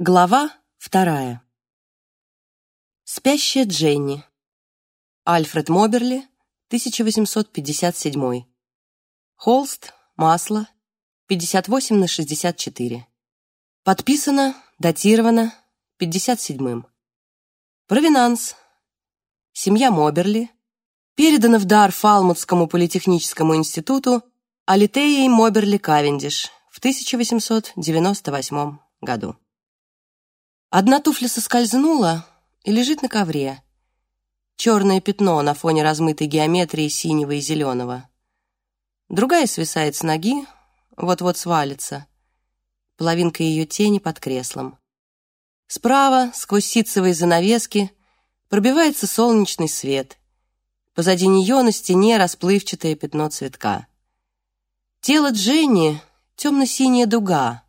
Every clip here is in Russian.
Глава вторая. Спящая Дженни. Альфред Моберли, 1857. Холст, масло, 58 на 64. Подписано, датировано 57-м. Провинанс. Семья Моберли. Передано в дар Фалмутскому политехническому институту Алитеей Моберли Кавендиш в 1898 году. Одна туфля соскользнула и лежит на ковре. Черное пятно на фоне размытой геометрии синего и зеленого. Другая свисает с ноги, вот-вот свалится. Половинка ее тени под креслом. Справа, сквозь ситцевые занавески, пробивается солнечный свет. Позади нее на стене расплывчатое пятно цветка. Тело Дженни — темно-синяя дуга,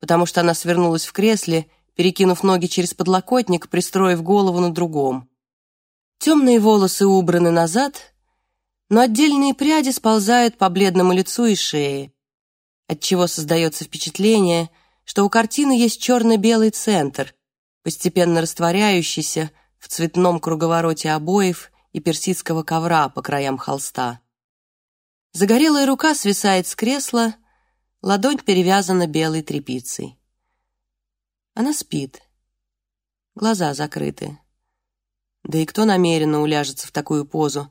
потому что она свернулась в кресле — перекинув ноги через подлокотник, пристроив голову на другом. Темные волосы убраны назад, но отдельные пряди сползают по бледному лицу и шее, отчего создается впечатление, что у картины есть черно-белый центр, постепенно растворяющийся в цветном круговороте обоев и персидского ковра по краям холста. Загорелая рука свисает с кресла, ладонь перевязана белой тряпицей. Она спит. Глаза закрыты. Да и кто намеренно уляжется в такую позу?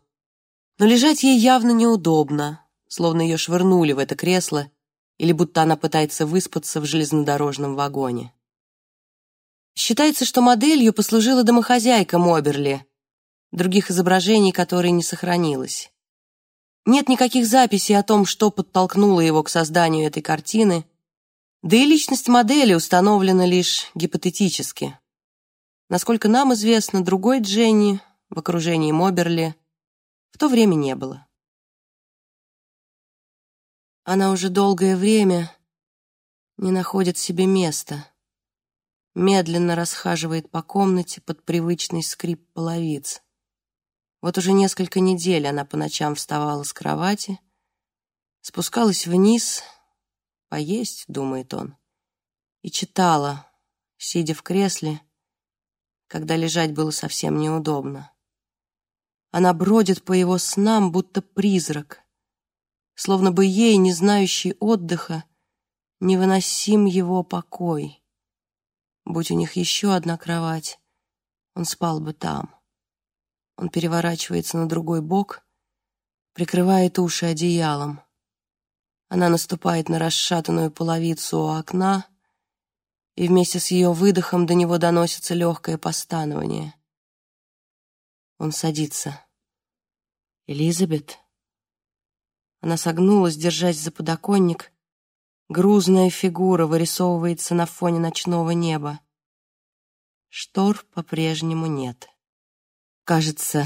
Но лежать ей явно неудобно, словно ее швырнули в это кресло или будто она пытается выспаться в железнодорожном вагоне. Считается, что моделью послужила домохозяйка Моберли, других изображений которой не сохранилось. Нет никаких записей о том, что подтолкнуло его к созданию этой картины, да и личность модели установлена лишь гипотетически. Насколько нам известно, другой Дженни в окружении Моберли в то время не было. Она уже долгое время не находит себе места, медленно расхаживает по комнате под привычный скрип половиц. Вот уже несколько недель она по ночам вставала с кровати, спускалась вниз — Поесть, думает он, и читала, сидя в кресле, когда лежать было совсем неудобно. Она бродит по его снам, будто призрак, словно бы ей, не знающей отдыха, невыносим его покой. Будь у них еще одна кровать, он спал бы там. Он переворачивается на другой бок, прикрывает уши одеялом. Она наступает на расшатанную половицу у окна, и вместе с ее выдохом до него доносится легкое постанование. Он садится. «Элизабет?» Она согнулась, держась за подоконник. Грузная фигура вырисовывается на фоне ночного неба. Штор по-прежнему нет. «Кажется,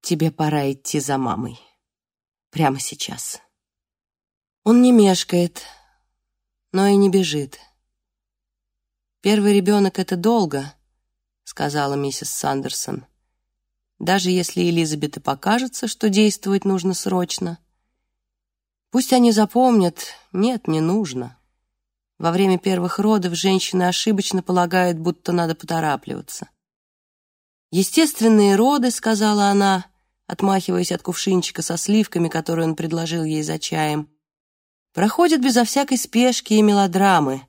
тебе пора идти за мамой. Прямо сейчас». Он не мешкает, но и не бежит. «Первый ребенок — это долго», — сказала миссис Сандерсон. «Даже если Элизабет и покажется, что действовать нужно срочно. Пусть они запомнят, нет, не нужно. Во время первых родов женщины ошибочно полагают, будто надо поторапливаться. «Естественные роды», — сказала она, отмахиваясь от кувшинчика со сливками, который он предложил ей за чаем, проходят безо всякой спешки и мелодрамы.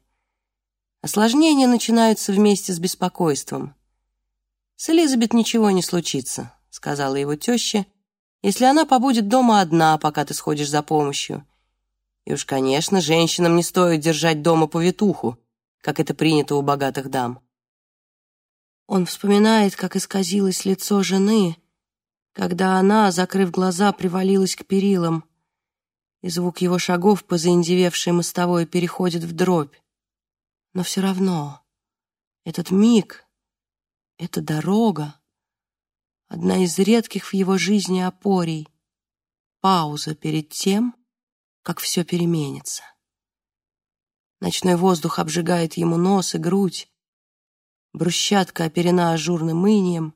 Осложнения начинаются вместе с беспокойством. «С Элизабет ничего не случится», — сказала его теща, «если она побудет дома одна, пока ты сходишь за помощью. И уж, конечно, женщинам не стоит держать дома повитуху, как это принято у богатых дам». Он вспоминает, как исказилось лицо жены, когда она, закрыв глаза, привалилась к перилам, и звук его шагов по заиндевевшей мостовой переходит в дробь. Но все равно этот миг, эта дорога, одна из редких в его жизни опорий, пауза перед тем, как все переменится. Ночной воздух обжигает ему нос и грудь, брусчатка оперена ажурным инием,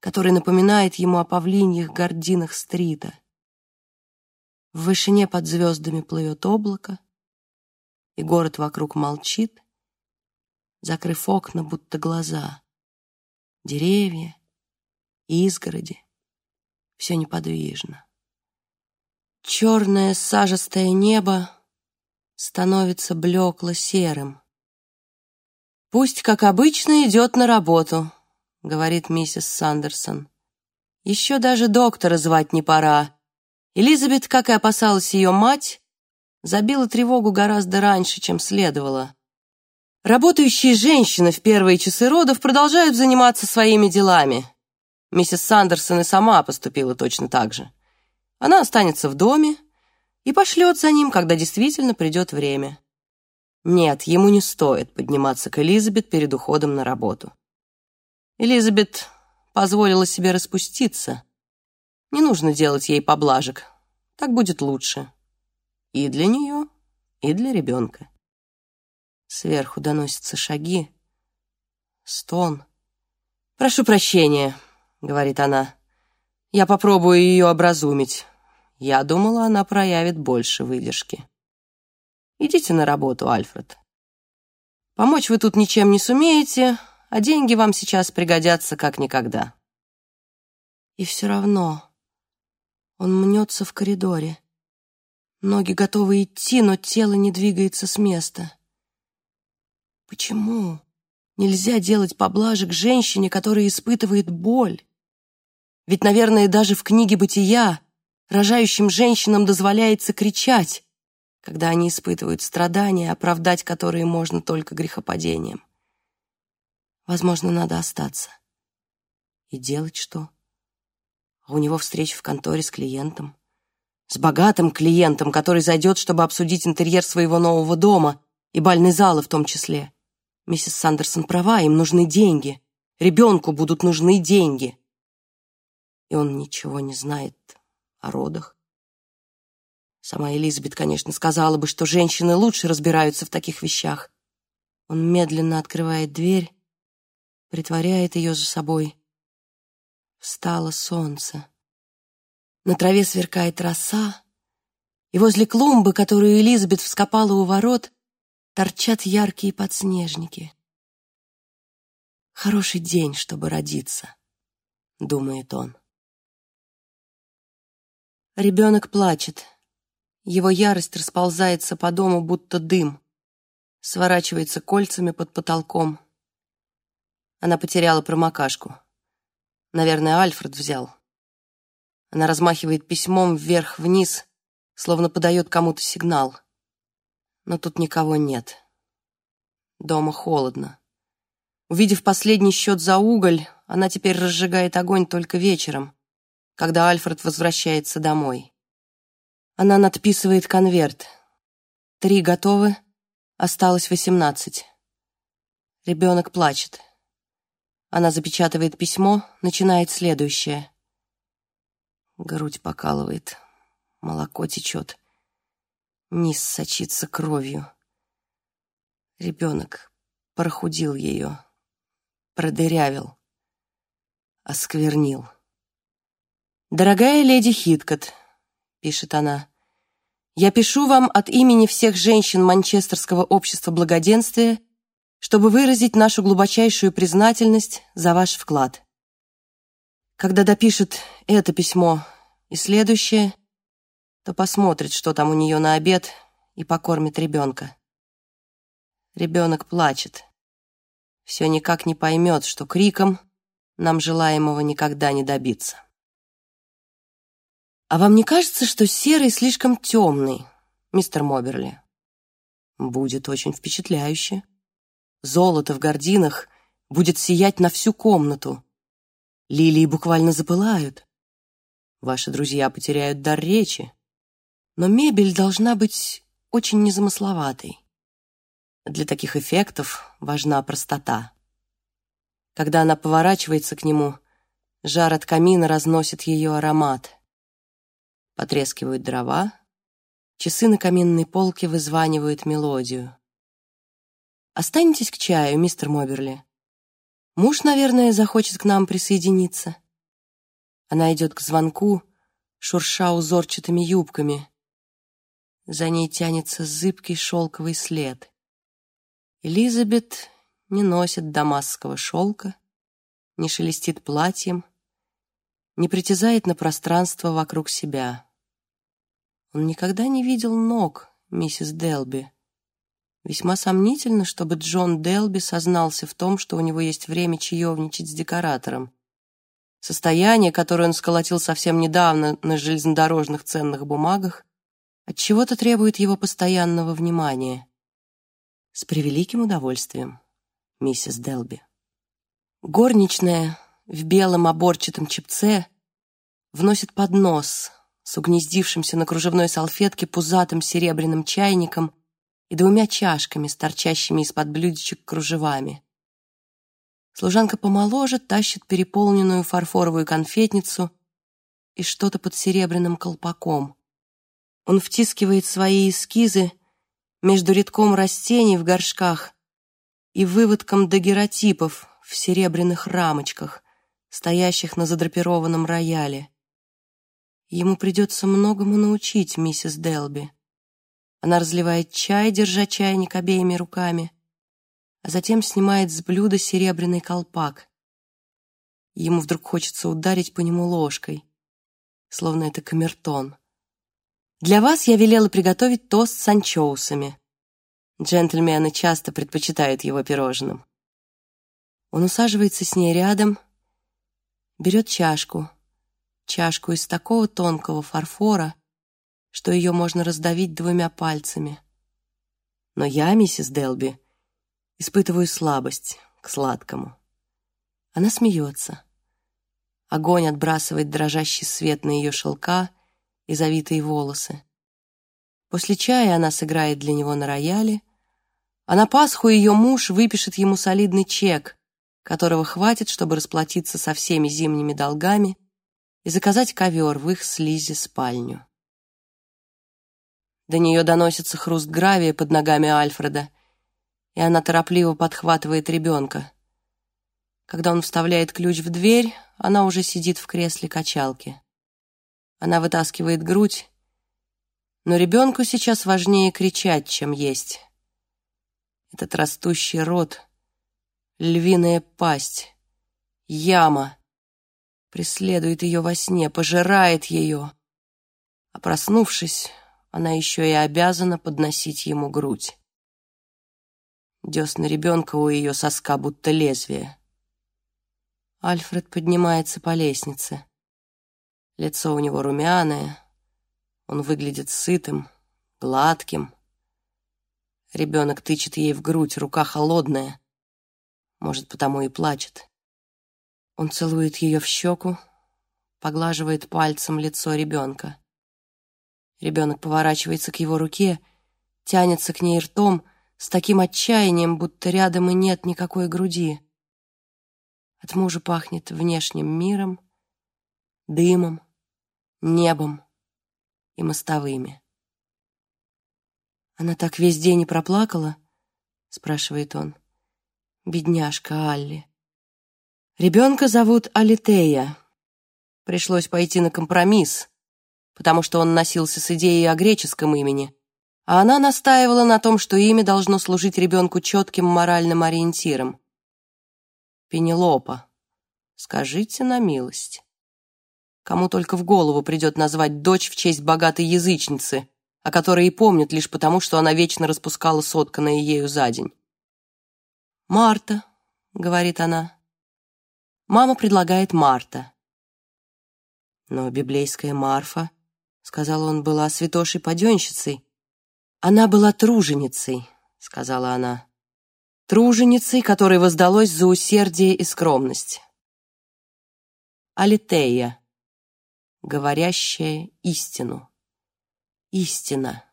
который напоминает ему о павлиньих гординах стрита. В вышине под звездами плывет облако, и город вокруг молчит, закрыв окна, будто глаза. Деревья, изгороди, все неподвижно. Черное сажистое небо становится блекло-серым. «Пусть, как обычно, идет на работу», — говорит миссис Сандерсон. «Еще даже доктора звать не пора. Элизабет, как и опасалась ее мать, забила тревогу гораздо раньше, чем следовало. Работающие женщины в первые часы родов продолжают заниматься своими делами. Миссис Сандерсон и сама поступила точно так же. Она останется в доме и пошлет за ним, когда действительно придет время. Нет, ему не стоит подниматься к Элизабет перед уходом на работу. Элизабет позволила себе распуститься, не нужно делать ей поблажек. Так будет лучше. И для нее, и для ребенка. Сверху доносятся шаги. Стон. «Прошу прощения», — говорит она. «Я попробую ее образумить. Я думала, она проявит больше выдержки. Идите на работу, Альфред. Помочь вы тут ничем не сумеете, а деньги вам сейчас пригодятся как никогда». И все равно он мнется в коридоре. Ноги готовы идти, но тело не двигается с места. Почему нельзя делать поблажек женщине, которая испытывает боль? Ведь, наверное, даже в книге «Бытия» рожающим женщинам дозволяется кричать, когда они испытывают страдания, оправдать которые можно только грехопадением. Возможно, надо остаться. И делать что? У него встреча в конторе с клиентом. С богатым клиентом, который зайдет, чтобы обсудить интерьер своего нового дома и бальной залы в том числе. Миссис Сандерсон права, им нужны деньги. Ребенку будут нужны деньги. И он ничего не знает о родах. Сама Элизабет, конечно, сказала бы, что женщины лучше разбираются в таких вещах. Он медленно открывает дверь, притворяет ее за собой Встало солнце. На траве сверкает роса, и возле клумбы, которую Элизабет вскопала у ворот, торчат яркие подснежники. «Хороший день, чтобы родиться», — думает он. Ребенок плачет. Его ярость расползается по дому, будто дым, сворачивается кольцами под потолком. Она потеряла промокашку. Наверное, Альфред взял. Она размахивает письмом вверх-вниз, словно подает кому-то сигнал. Но тут никого нет. Дома холодно. Увидев последний счет за уголь, она теперь разжигает огонь только вечером, когда Альфред возвращается домой. Она надписывает конверт. Три готовы, осталось восемнадцать. Ребенок плачет. Она запечатывает письмо, начинает следующее. Грудь покалывает, молоко течет, низ сочится кровью. Ребенок прохудил ее, продырявил, осквернил. «Дорогая леди Хиткот», — пишет она, — «я пишу вам от имени всех женщин Манчестерского общества благоденствия чтобы выразить нашу глубочайшую признательность за ваш вклад. Когда допишет это письмо и следующее, то посмотрит, что там у нее на обед, и покормит ребенка. Ребенок плачет. Все никак не поймет, что криком нам желаемого никогда не добиться. А вам не кажется, что серый слишком темный, мистер Моберли? Будет очень впечатляюще. Золото в гординах будет сиять на всю комнату. Лилии буквально запылают. Ваши друзья потеряют дар речи. Но мебель должна быть очень незамысловатой. Для таких эффектов важна простота. Когда она поворачивается к нему, жар от камина разносит ее аромат. Потрескивают дрова, часы на каминной полке вызванивают мелодию. Останетесь к чаю, мистер Моберли. Муж, наверное, захочет к нам присоединиться. Она идет к звонку, шурша узорчатыми юбками. За ней тянется зыбкий шелковый след. Элизабет не носит дамасского шелка, не шелестит платьем, не притязает на пространство вокруг себя. Он никогда не видел ног миссис Делби. Весьма сомнительно, чтобы Джон Делби сознался в том, что у него есть время чаевничать с декоратором. Состояние, которое он сколотил совсем недавно на железнодорожных ценных бумагах, от чего то требует его постоянного внимания. С превеликим удовольствием, миссис Делби. Горничная в белом оборчатом чепце вносит поднос с угнездившимся на кружевной салфетке пузатым серебряным чайником и двумя чашками с торчащими из-под блюдечек кружевами. Служанка помоложе тащит переполненную фарфоровую конфетницу и что-то под серебряным колпаком. Он втискивает свои эскизы между рядком растений в горшках и выводком дагеротипов в серебряных рамочках, стоящих на задрапированном рояле. Ему придется многому научить миссис Делби. Она разливает чай, держа чайник обеими руками, а затем снимает с блюда серебряный колпак. Ему вдруг хочется ударить по нему ложкой, словно это камертон. Для вас я велела приготовить тост с анчоусами. Джентльмены часто предпочитают его пирожным. Он усаживается с ней рядом, берет чашку — чашку из такого тонкого фарфора, что ее можно раздавить двумя пальцами. Но я, миссис Делби, испытываю слабость к сладкому. Она смеется. Огонь отбрасывает дрожащий свет на ее шелка и завитые волосы. После чая она сыграет для него на рояле, а на Пасху ее муж выпишет ему солидный чек, которого хватит, чтобы расплатиться со всеми зимними долгами и заказать ковер в их слизи спальню. До нее доносится хруст гравия под ногами Альфреда, и она торопливо подхватывает ребенка. Когда он вставляет ключ в дверь, она уже сидит в кресле качалки. Она вытаскивает грудь, но ребенку сейчас важнее кричать, чем есть. Этот растущий рот, львиная пасть, яма — преследует ее во сне, пожирает ее. А проснувшись, она еще и обязана подносить ему грудь. Десна ребенка у ее соска будто лезвие. Альфред поднимается по лестнице. Лицо у него румяное, он выглядит сытым, гладким. Ребенок тычет ей в грудь, рука холодная, может, потому и плачет. Он целует ее в щеку, поглаживает пальцем лицо ребенка. Ребенок поворачивается к его руке, тянется к ней ртом с таким отчаянием, будто рядом и нет никакой груди. От мужа пахнет внешним миром, дымом, небом и мостовыми. «Она так весь день и проплакала?» — спрашивает он. «Бедняжка Алли». Ребенка зовут Алитея. Пришлось пойти на компромисс, потому что он носился с идеей о греческом имени, а она настаивала на том, что имя должно служить ребенку четким моральным ориентиром. Пенелопа. Скажите на милость. Кому только в голову придет назвать дочь в честь богатой язычницы, о которой и помнят лишь потому, что она вечно распускала сотканное ею за день. «Марта», — говорит она, Мама предлагает Марта. Но библейская Марфа, сказал он, была святошей-паденщицей. Она была труженицей, сказала она. Труженицей, которой воздалось за усердие и скромность. Алитея, говорящая истину. Истина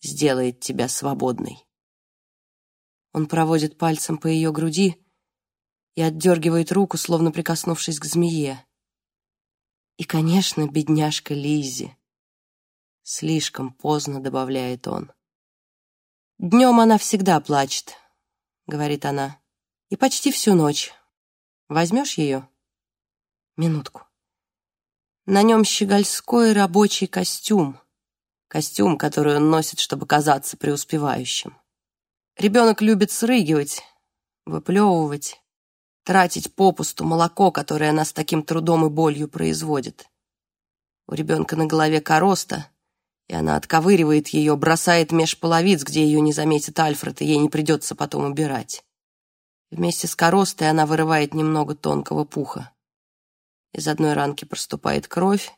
сделает тебя свободной. Он проводит пальцем по ее груди, и отдергивает руку, словно прикоснувшись к змее. И, конечно, бедняжка Лизи. Слишком поздно, добавляет он. Днем она всегда плачет, говорит она, и почти всю ночь. Возьмешь ее? Минутку. На нем щегольской рабочий костюм. Костюм, который он носит, чтобы казаться преуспевающим. Ребенок любит срыгивать, выплевывать, тратить попусту молоко, которое она с таким трудом и болью производит. У ребенка на голове короста, и она отковыривает ее, бросает меж половиц, где ее не заметит Альфред, и ей не придется потом убирать. Вместе с коростой она вырывает немного тонкого пуха. Из одной ранки проступает кровь,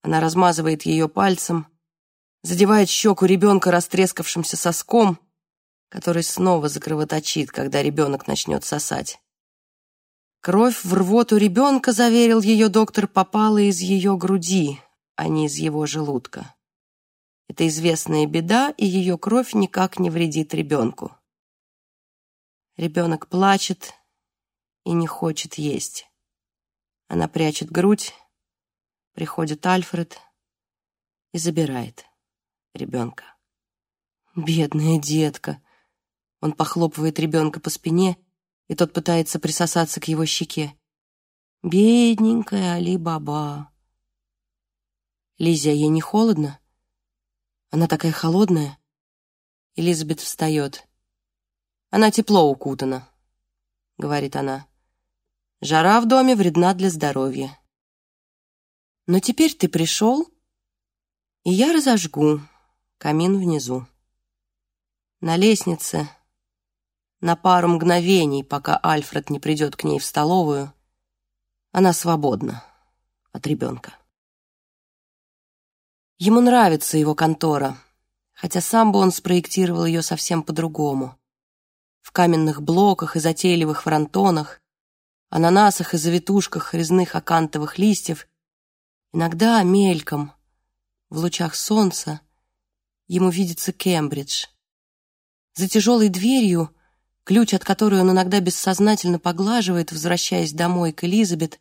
она размазывает ее пальцем, задевает щеку ребенка растрескавшимся соском, который снова закровоточит, когда ребенок начнет сосать. Кровь в рвоту ребенка, заверил ее доктор, попала из ее груди, а не из его желудка. Это известная беда, и ее кровь никак не вредит ребенку. Ребенок плачет и не хочет есть. Она прячет грудь, приходит Альфред и забирает ребенка. Бедная детка. Он похлопывает ребенка по спине, и тот пытается присосаться к его щеке. Бедненькая Али-Баба. Лизя, ей не холодно? Она такая холодная. Элизабет встает. Она тепло укутана, говорит она. Жара в доме вредна для здоровья. Но теперь ты пришел, и я разожгу камин внизу. На лестнице, на пару мгновений, пока Альфред не придет к ней в столовую, она свободна от ребенка. Ему нравится его контора, хотя сам бы он спроектировал ее совсем по-другому. В каменных блоках и затейливых фронтонах, ананасах и завитушках резных акантовых листьев, иногда мельком, в лучах солнца, ему видится Кембридж. За тяжелой дверью, ключ от которой он иногда бессознательно поглаживает, возвращаясь домой к Элизабет,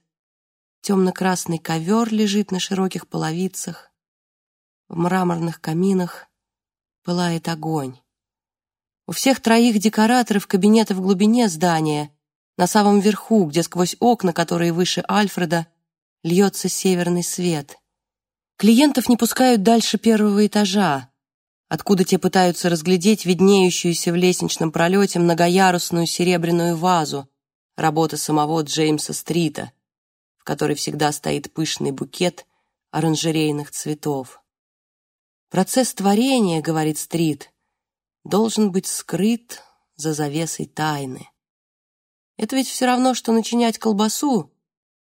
темно-красный ковер лежит на широких половицах, в мраморных каминах пылает огонь. У всех троих декораторов кабинеты в глубине здания, на самом верху, где сквозь окна, которые выше Альфреда, льется северный свет. Клиентов не пускают дальше первого этажа, откуда те пытаются разглядеть виднеющуюся в лестничном пролете многоярусную серебряную вазу работы самого Джеймса Стрита, в которой всегда стоит пышный букет оранжерейных цветов. Процесс творения, говорит Стрит, должен быть скрыт за завесой тайны. Это ведь все равно, что начинять колбасу,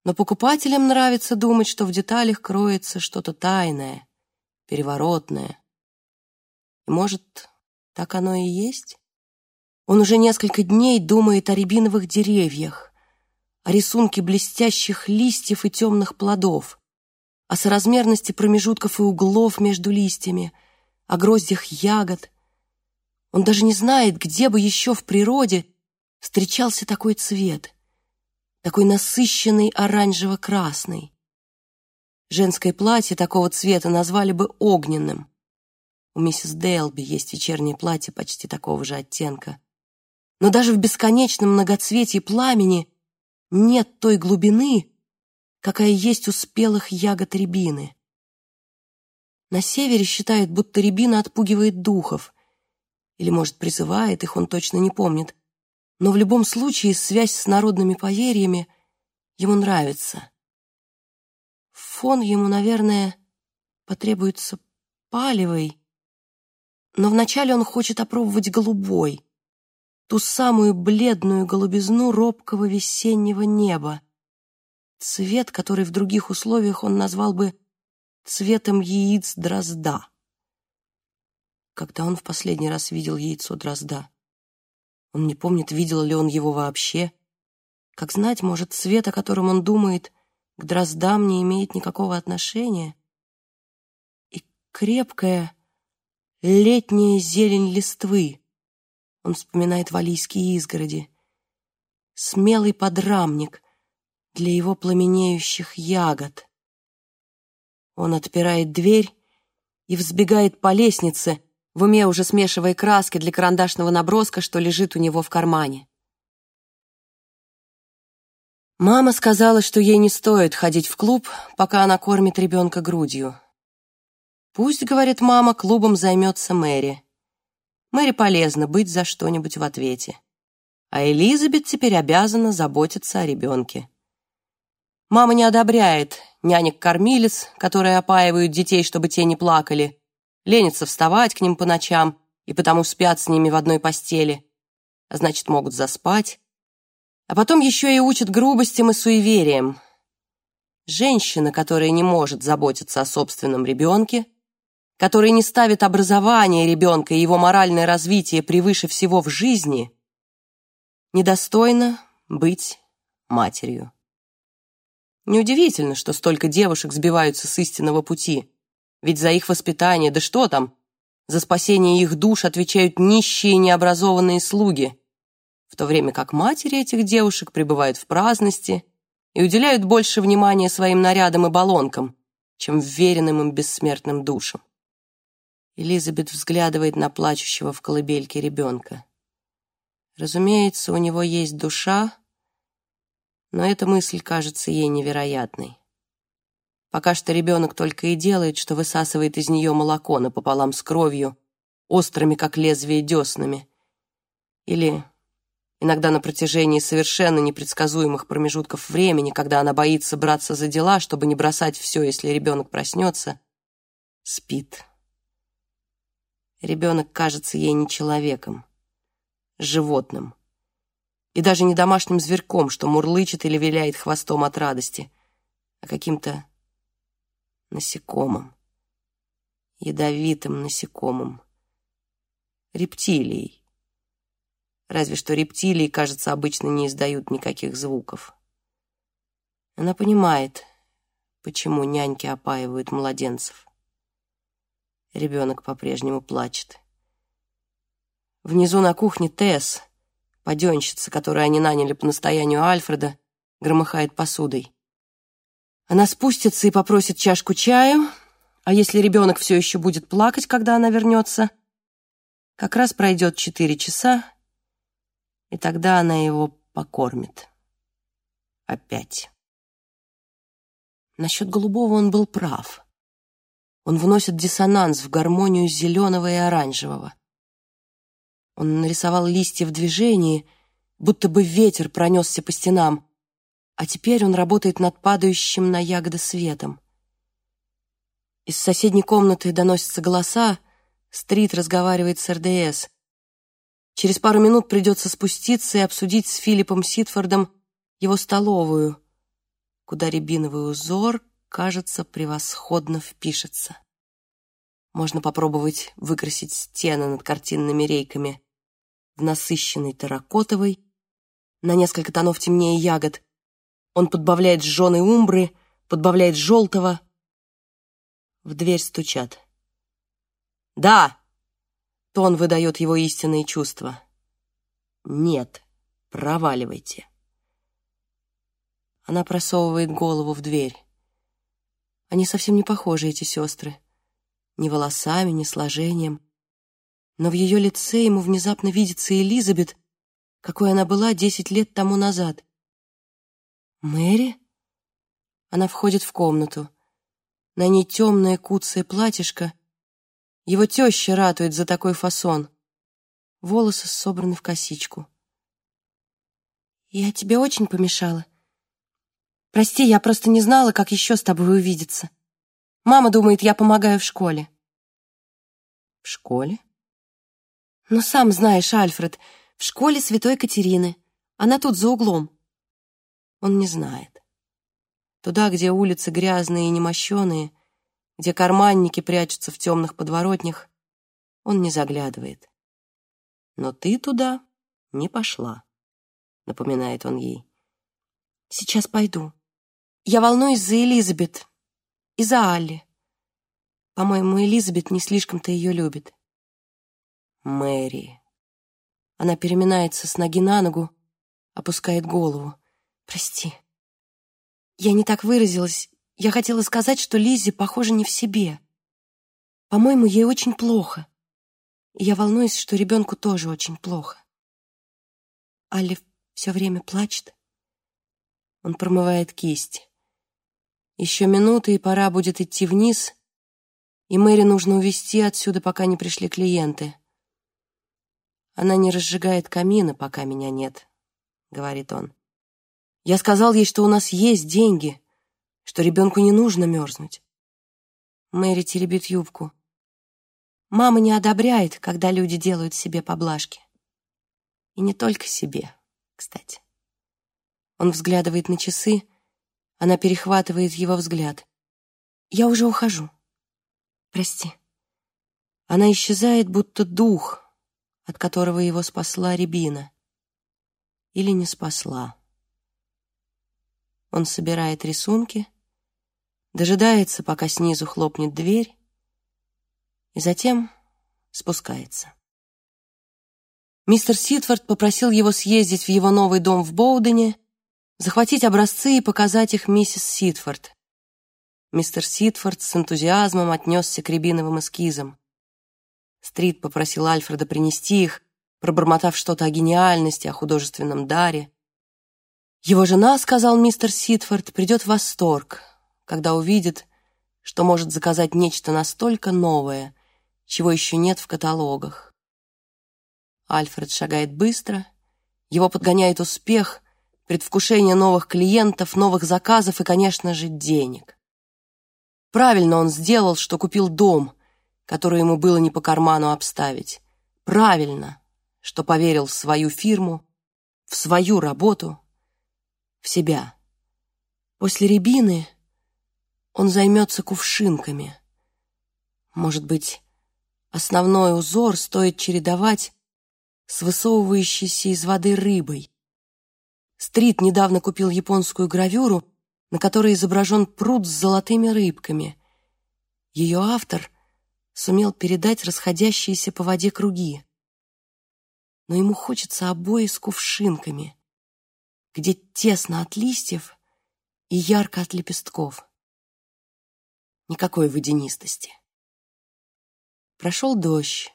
но покупателям нравится думать, что в деталях кроется что-то тайное, переворотное. И, может, так оно и есть? Он уже несколько дней думает о рябиновых деревьях, о рисунке блестящих листьев и темных плодов, о соразмерности промежутков и углов между листьями, о гроздях ягод. Он даже не знает, где бы еще в природе встречался такой цвет, такой насыщенный оранжево-красный. Женское платье такого цвета назвали бы огненным. У миссис Дейлби есть вечернее платье почти такого же оттенка. Но даже в бесконечном многоцветии пламени нет той глубины, какая есть у спелых ягод рябины. На севере считают, будто рябина отпугивает духов. Или, может, призывает их, он точно не помнит. Но в любом случае связь с народными поверьями ему нравится. Фон ему, наверное, потребуется палевый, но вначале он хочет опробовать голубой, ту самую бледную голубизну робкого весеннего неба, Цвет, который в других условиях он назвал бы цветом яиц дрозда. Когда он в последний раз видел яйцо дрозда? Он не помнит, видел ли он его вообще. Как знать, может, цвет, о котором он думает, к дроздам не имеет никакого отношения. И крепкая летняя зелень листвы. Он вспоминает валийские изгороди. Смелый подрамник — для его пламенеющих ягод. Он отпирает дверь и взбегает по лестнице, в уме уже смешивая краски для карандашного наброска, что лежит у него в кармане. Мама сказала, что ей не стоит ходить в клуб, пока она кормит ребенка грудью. Пусть, говорит мама, клубом займется Мэри. Мэри полезно быть за что-нибудь в ответе. а Элизабет теперь обязана заботиться о ребенке. Мама не одобряет нянек-кормилец, которые опаивают детей, чтобы те не плакали, ленятся вставать к ним по ночам и потому спят с ними в одной постели, а значит, могут заспать. А потом еще и учат грубостям и суевериям. Женщина, которая не может заботиться о собственном ребенке, которая не ставит образование ребенка и его моральное развитие превыше всего в жизни, недостойна быть матерью. Неудивительно, что столько девушек сбиваются с истинного пути, ведь за их воспитание, да что там, за спасение их душ отвечают нищие необразованные слуги, в то время как матери этих девушек пребывают в праздности и уделяют больше внимания своим нарядам и баллонкам, чем вверенным им бессмертным душам. Элизабет взглядывает на плачущего в колыбельке ребенка. Разумеется, у него есть душа, но эта мысль кажется ей невероятной. Пока что ребенок только и делает, что высасывает из нее молоко напополам с кровью, острыми, как лезвие, деснами. Или иногда на протяжении совершенно непредсказуемых промежутков времени, когда она боится браться за дела, чтобы не бросать все, если ребенок проснется, спит. Ребенок кажется ей не человеком, животным. И даже не домашним зверьком, что мурлычет или виляет хвостом от радости, а каким-то насекомым, ядовитым насекомым, рептилией. Разве что рептилии, кажется, обычно не издают никаких звуков. Она понимает, почему няньки опаивают младенцев. Ребенок по-прежнему плачет. Внизу на кухне Тесс, паденщица, которую они наняли по настоянию Альфреда, громыхает посудой. Она спустится и попросит чашку чаю, а если ребенок все еще будет плакать, когда она вернется, как раз пройдет четыре часа, и тогда она его покормит. Опять. Насчет голубого он был прав. Он вносит диссонанс в гармонию зеленого и оранжевого. Он нарисовал листья в движении, будто бы ветер пронесся по стенам, а теперь он работает над падающим на ягоды светом. Из соседней комнаты доносятся голоса, Стрит разговаривает с РДС. Через пару минут придется спуститься и обсудить с Филиппом Ситфордом его столовую, куда рябиновый узор кажется, превосходно впишется. Можно попробовать выкрасить стены над картинными рейками в насыщенный терракотовый, на несколько тонов темнее ягод. Он подбавляет жженой умбры, подбавляет желтого. В дверь стучат. «Да!» — тон выдает его истинные чувства. «Нет, проваливайте». Она просовывает голову в дверь. Они совсем не похожи, эти сестры. Ни волосами, ни сложением. Но в ее лице ему внезапно видится Элизабет, какой она была десять лет тому назад. «Мэри?» Она входит в комнату. На ней темное куцое платьишко. Его теща ратует за такой фасон. Волосы собраны в косичку. «Я тебе очень помешала?» Прости, я просто не знала, как еще с тобой увидеться. Мама думает, я помогаю в школе. В школе? Ну, сам знаешь, Альфред, в школе Святой Катерины. Она тут за углом. Он не знает. Туда, где улицы грязные и немощеные, где карманники прячутся в темных подворотнях, он не заглядывает. Но ты туда не пошла, напоминает он ей. Сейчас пойду. Я волнуюсь за Элизабет и за Алли. По-моему, Элизабет не слишком-то ее любит. Мэри. Она переминается с ноги на ногу, опускает голову. Прости. Я не так выразилась. Я хотела сказать, что Лиззи, похоже, не в себе. По-моему, ей очень плохо. И я волнуюсь, что ребенку тоже очень плохо. Алли все время плачет. Он промывает кисть. Еще минуты, и пора будет идти вниз, и Мэри нужно увезти отсюда, пока не пришли клиенты. Она не разжигает камина, пока меня нет, говорит он. Я сказал ей, что у нас есть деньги, что ребенку не нужно мерзнуть. Мэри теребит юбку. Мама не одобряет, когда люди делают себе поблажки. И не только себе, кстати. Он взглядывает на часы, она перехватывает его взгляд. «Я уже ухожу. Прости». Она исчезает, будто дух, от которого его спасла Рябина. Или не спасла. Он собирает рисунки, дожидается, пока снизу хлопнет дверь, и затем спускается. Мистер Ситфорд попросил его съездить в его новый дом в Боудене, захватить образцы и показать их миссис Ситфорд. Мистер Ситфорд с энтузиазмом отнесся к рябиновым эскизам. Стрит попросил Альфреда принести их, пробормотав что-то о гениальности, о художественном даре. Его жена, сказал мистер Ситфорд, придет в восторг, когда увидит, что может заказать нечто настолько новое, чего еще нет в каталогах. Альфред шагает быстро, его подгоняет успех, предвкушение новых клиентов, новых заказов и, конечно же, денег. Правильно он сделал, что купил дом, который ему было не по карману обставить. Правильно, что поверил в свою фирму, в свою работу, в себя. После рябины он займется кувшинками. Может быть, основной узор стоит чередовать с высовывающейся из воды рыбой. Стрит недавно купил японскую гравюру, на которой изображен пруд с золотыми рыбками. Ее автор сумел передать расходящиеся по воде круги. Но ему хочется обои с кувшинками, где тесно от листьев и ярко от лепестков. Никакой водянистости. Прошел дождь,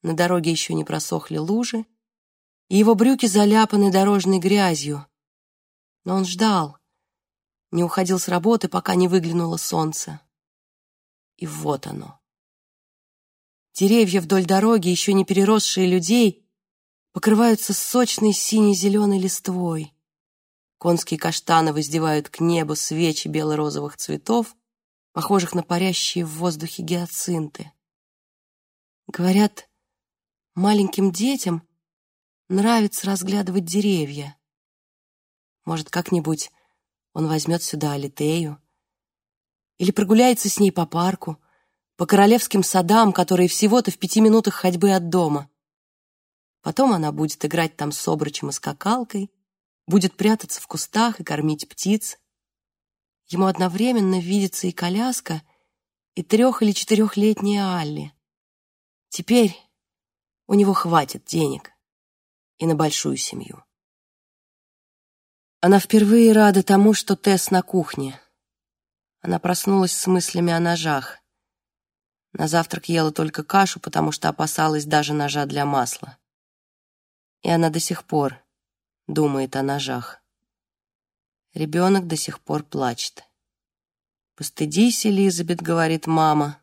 на дороге еще не просохли лужи, и его брюки заляпаны дорожной грязью. Но он ждал, не уходил с работы, пока не выглянуло солнце. И вот оно. Деревья вдоль дороги, еще не переросшие людей, покрываются сочной сине-зеленой листвой. Конские каштаны воздевают к небу свечи бело-розовых цветов, похожих на парящие в воздухе гиацинты. Говорят, маленьким детям нравится разглядывать деревья. Может, как-нибудь он возьмет сюда Алитею или прогуляется с ней по парку, по королевским садам, которые всего-то в пяти минутах ходьбы от дома. Потом она будет играть там с обручем и скакалкой, будет прятаться в кустах и кормить птиц. Ему одновременно видится и коляска, и трех- или четырехлетняя Алли. Теперь у него хватит денег и на большую семью. Она впервые рада тому, что Тесс на кухне. Она проснулась с мыслями о ножах. На завтрак ела только кашу, потому что опасалась даже ножа для масла. И она до сих пор думает о ножах. Ребенок до сих пор плачет. «Постыдись, Элизабет», — говорит мама.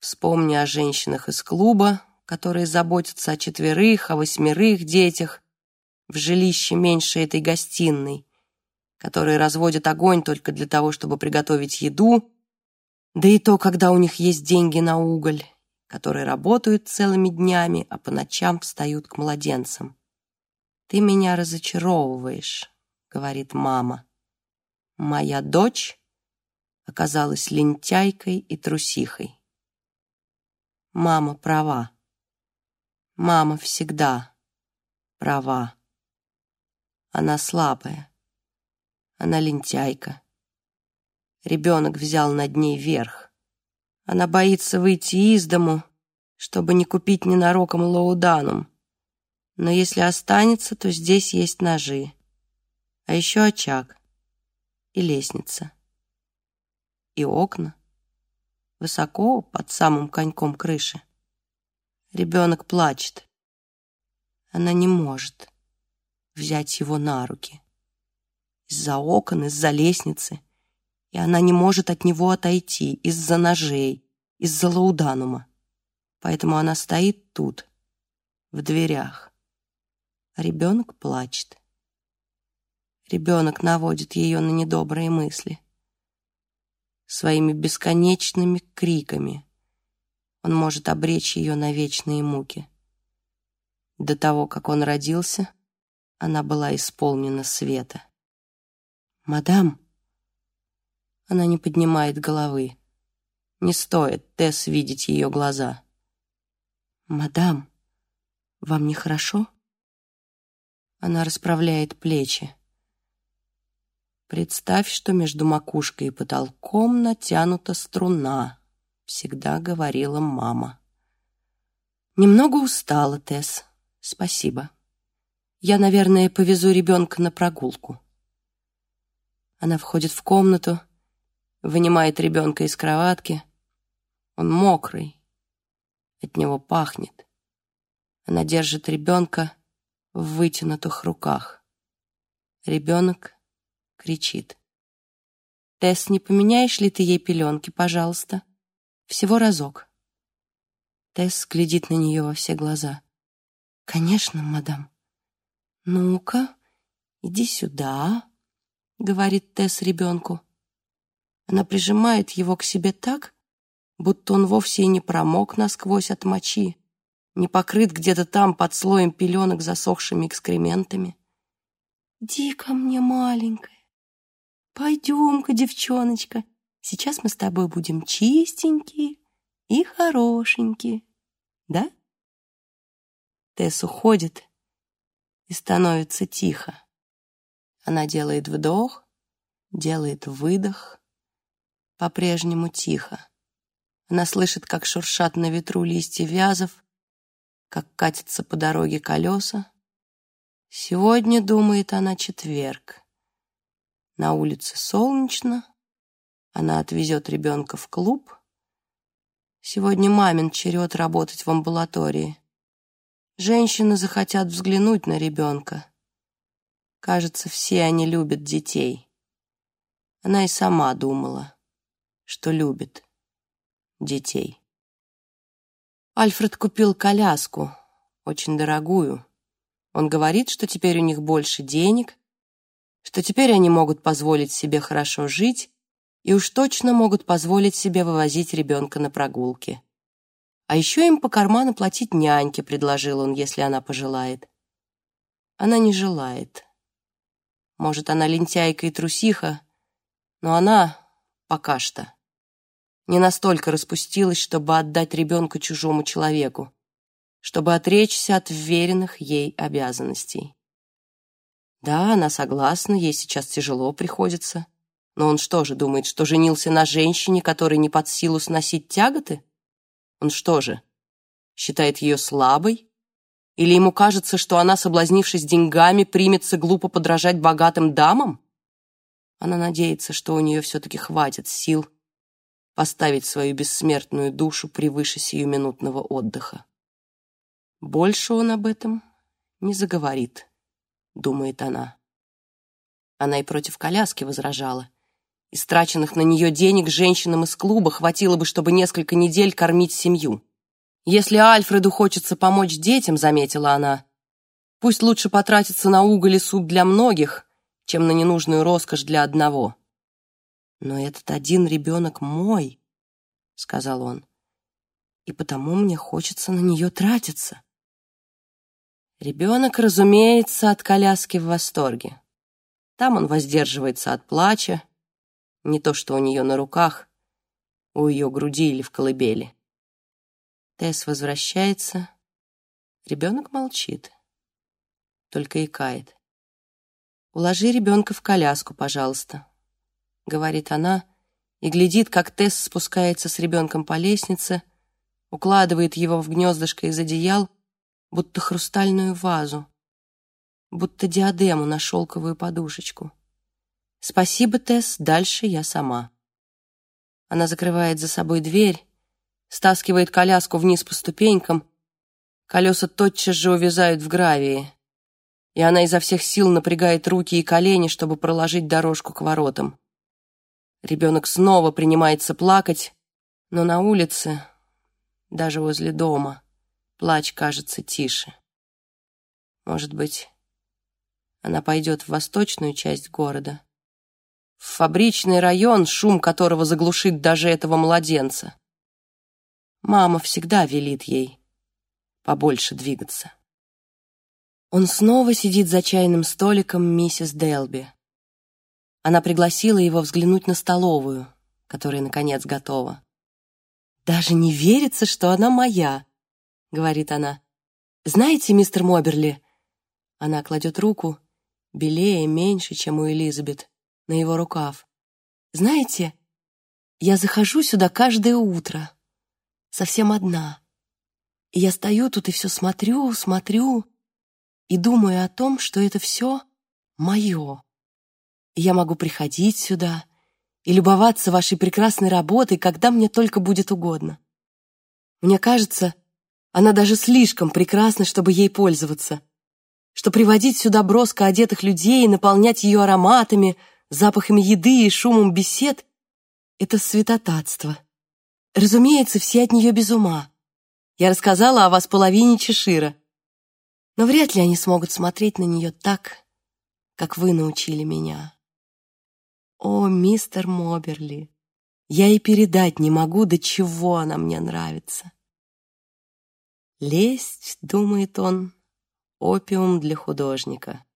«Вспомни о женщинах из клуба, которые заботятся о четверых, о восьмерых детях, в жилище меньше этой гостиной, которые разводят огонь только для того, чтобы приготовить еду, да и то, когда у них есть деньги на уголь, которые работают целыми днями, а по ночам встают к младенцам. «Ты меня разочаровываешь», — говорит мама. «Моя дочь оказалась лентяйкой и трусихой». Мама права. Мама всегда права. Она слабая. Она лентяйка. Ребенок взял над ней верх. Она боится выйти из дому, чтобы не купить ненароком лоуданум. Но если останется, то здесь есть ножи. А еще очаг. И лестница. И окна. Высоко, под самым коньком крыши. Ребенок плачет. Она не может взять его на руки. Из-за окон, из-за лестницы — и она не может от него отойти из-за ножей, из-за лауданума. Поэтому она стоит тут, в дверях. Ребенок плачет. Ребенок наводит ее на недобрые мысли. Своими бесконечными криками он может обречь ее на вечные муки. До того, как он родился, она была исполнена света. «Мадам!» Она не поднимает головы. Не стоит Тесс видеть ее глаза. «Мадам, вам нехорошо?» Она расправляет плечи. Представь, что между макушкой и потолком натянута струна, всегда говорила мама. Немного устала, Тесс. Спасибо. Я, наверное, повезу ребенка на прогулку. Она входит в комнату, вынимает ребенка из кроватки. Он мокрый, от него пахнет. Она держит ребенка в вытянутых руках. Ребенок кричит. «Тесс, не поменяешь ли ты ей пеленки, пожалуйста? Всего разок». Тесс глядит на нее во все глаза. «Конечно, мадам». «Ну-ка, иди сюда», говорит Тесс ребенку. Она прижимает его к себе так, будто он вовсе и не промок насквозь от мочи, не покрыт где-то там под слоем пеленок засохшими экскрементами. «Иди ко мне, маленькая. Пойдем-ка, девчоночка. Сейчас мы с тобой будем чистенькие и хорошенькие. Да?» Тесс уходит и становится тихо. Она делает вдох, делает выдох. По-прежнему тихо. Она слышит, как шуршат на ветру листья вязов, как катятся по дороге колеса. Сегодня, думает она, четверг. На улице солнечно. Она отвезет ребенка в клуб. Сегодня мамин черед работать в амбулатории. Женщины захотят взглянуть на ребенка. Кажется, все они любят детей. Она и сама думала, что любит детей. Альфред купил коляску, очень дорогую. Он говорит, что теперь у них больше денег, что теперь они могут позволить себе хорошо жить и уж точно могут позволить себе вывозить ребенка на прогулки. А еще им по карману платить няньке, предложил он, если она пожелает. Она не желает. Может, она лентяйка и трусиха, но она пока что не настолько распустилась, чтобы отдать ребенка чужому человеку, чтобы отречься от вверенных ей обязанностей. Да, она согласна, ей сейчас тяжело приходится. Но он что же, думает, что женился на женщине, которой не под силу сносить тяготы? Он что же, считает ее слабой или ему кажется, что она, соблазнившись деньгами, примется глупо подражать богатым дамам? Она надеется, что у нее все-таки хватит сил поставить свою бессмертную душу превыше сиюминутного отдыха. Больше он об этом не заговорит, думает она. Она и против коляски возражала. Истраченных на нее денег женщинам из клуба хватило бы, чтобы несколько недель кормить семью. «Если Альфреду хочется помочь детям», — заметила она, «пусть лучше потратится на уголь и суп для многих, чем на ненужную роскошь для одного». «Но этот один ребенок мой», — сказал он, «и потому мне хочется на нее тратиться». Ребенок, разумеется, от коляски в восторге. Там он воздерживается от плача, не то что у нее на руках, у ее груди или в колыбели. Тесс возвращается. Ребенок молчит, только икает. «Уложи ребенка в коляску, пожалуйста», — говорит она, и глядит, как Тесс спускается с ребенком по лестнице, укладывает его в гнездышко из одеял, будто хрустальную вазу, будто диадему на шелковую подушечку. «Спасибо, Тесс, дальше я сама». Она закрывает за собой дверь, стаскивает коляску вниз по ступенькам. Колеса тотчас же увязают в гравии, и она изо всех сил напрягает руки и колени, чтобы проложить дорожку к воротам. Ребенок снова принимается плакать, но на улице, даже возле дома, плач кажется тише. Может быть, она пойдет в восточную часть города, в фабричный район, шум которого заглушит даже этого младенца. Мама всегда велит ей побольше двигаться. Он снова сидит за чайным столиком миссис Делби. Она пригласила его взглянуть на столовую, которая, наконец, готова. «Даже не верится, что она моя», — говорит она. «Знаете, мистер Моберли...» Она кладет руку, белее, меньше, чем у Элизабет, на его рукав. «Знаете, я захожу сюда каждое утро, совсем одна. И я стою тут и все смотрю, смотрю и думаю о том, что это все мое. Я могу приходить сюда и любоваться вашей прекрасной работой, когда мне только будет угодно. Мне кажется, она даже слишком прекрасна, чтобы ей пользоваться, что приводить сюда броско одетых людей и наполнять ее ароматами, запахами еды и шумом бесед — это святотатство. Разумеется, все от нее без ума. Я рассказала о вас половине Чешира, но вряд ли они смогут смотреть на нее так, как вы научили меня. О, мистер Моберли, я и передать не могу, до чего она мне нравится. Лесть, думает он, опиум для художника.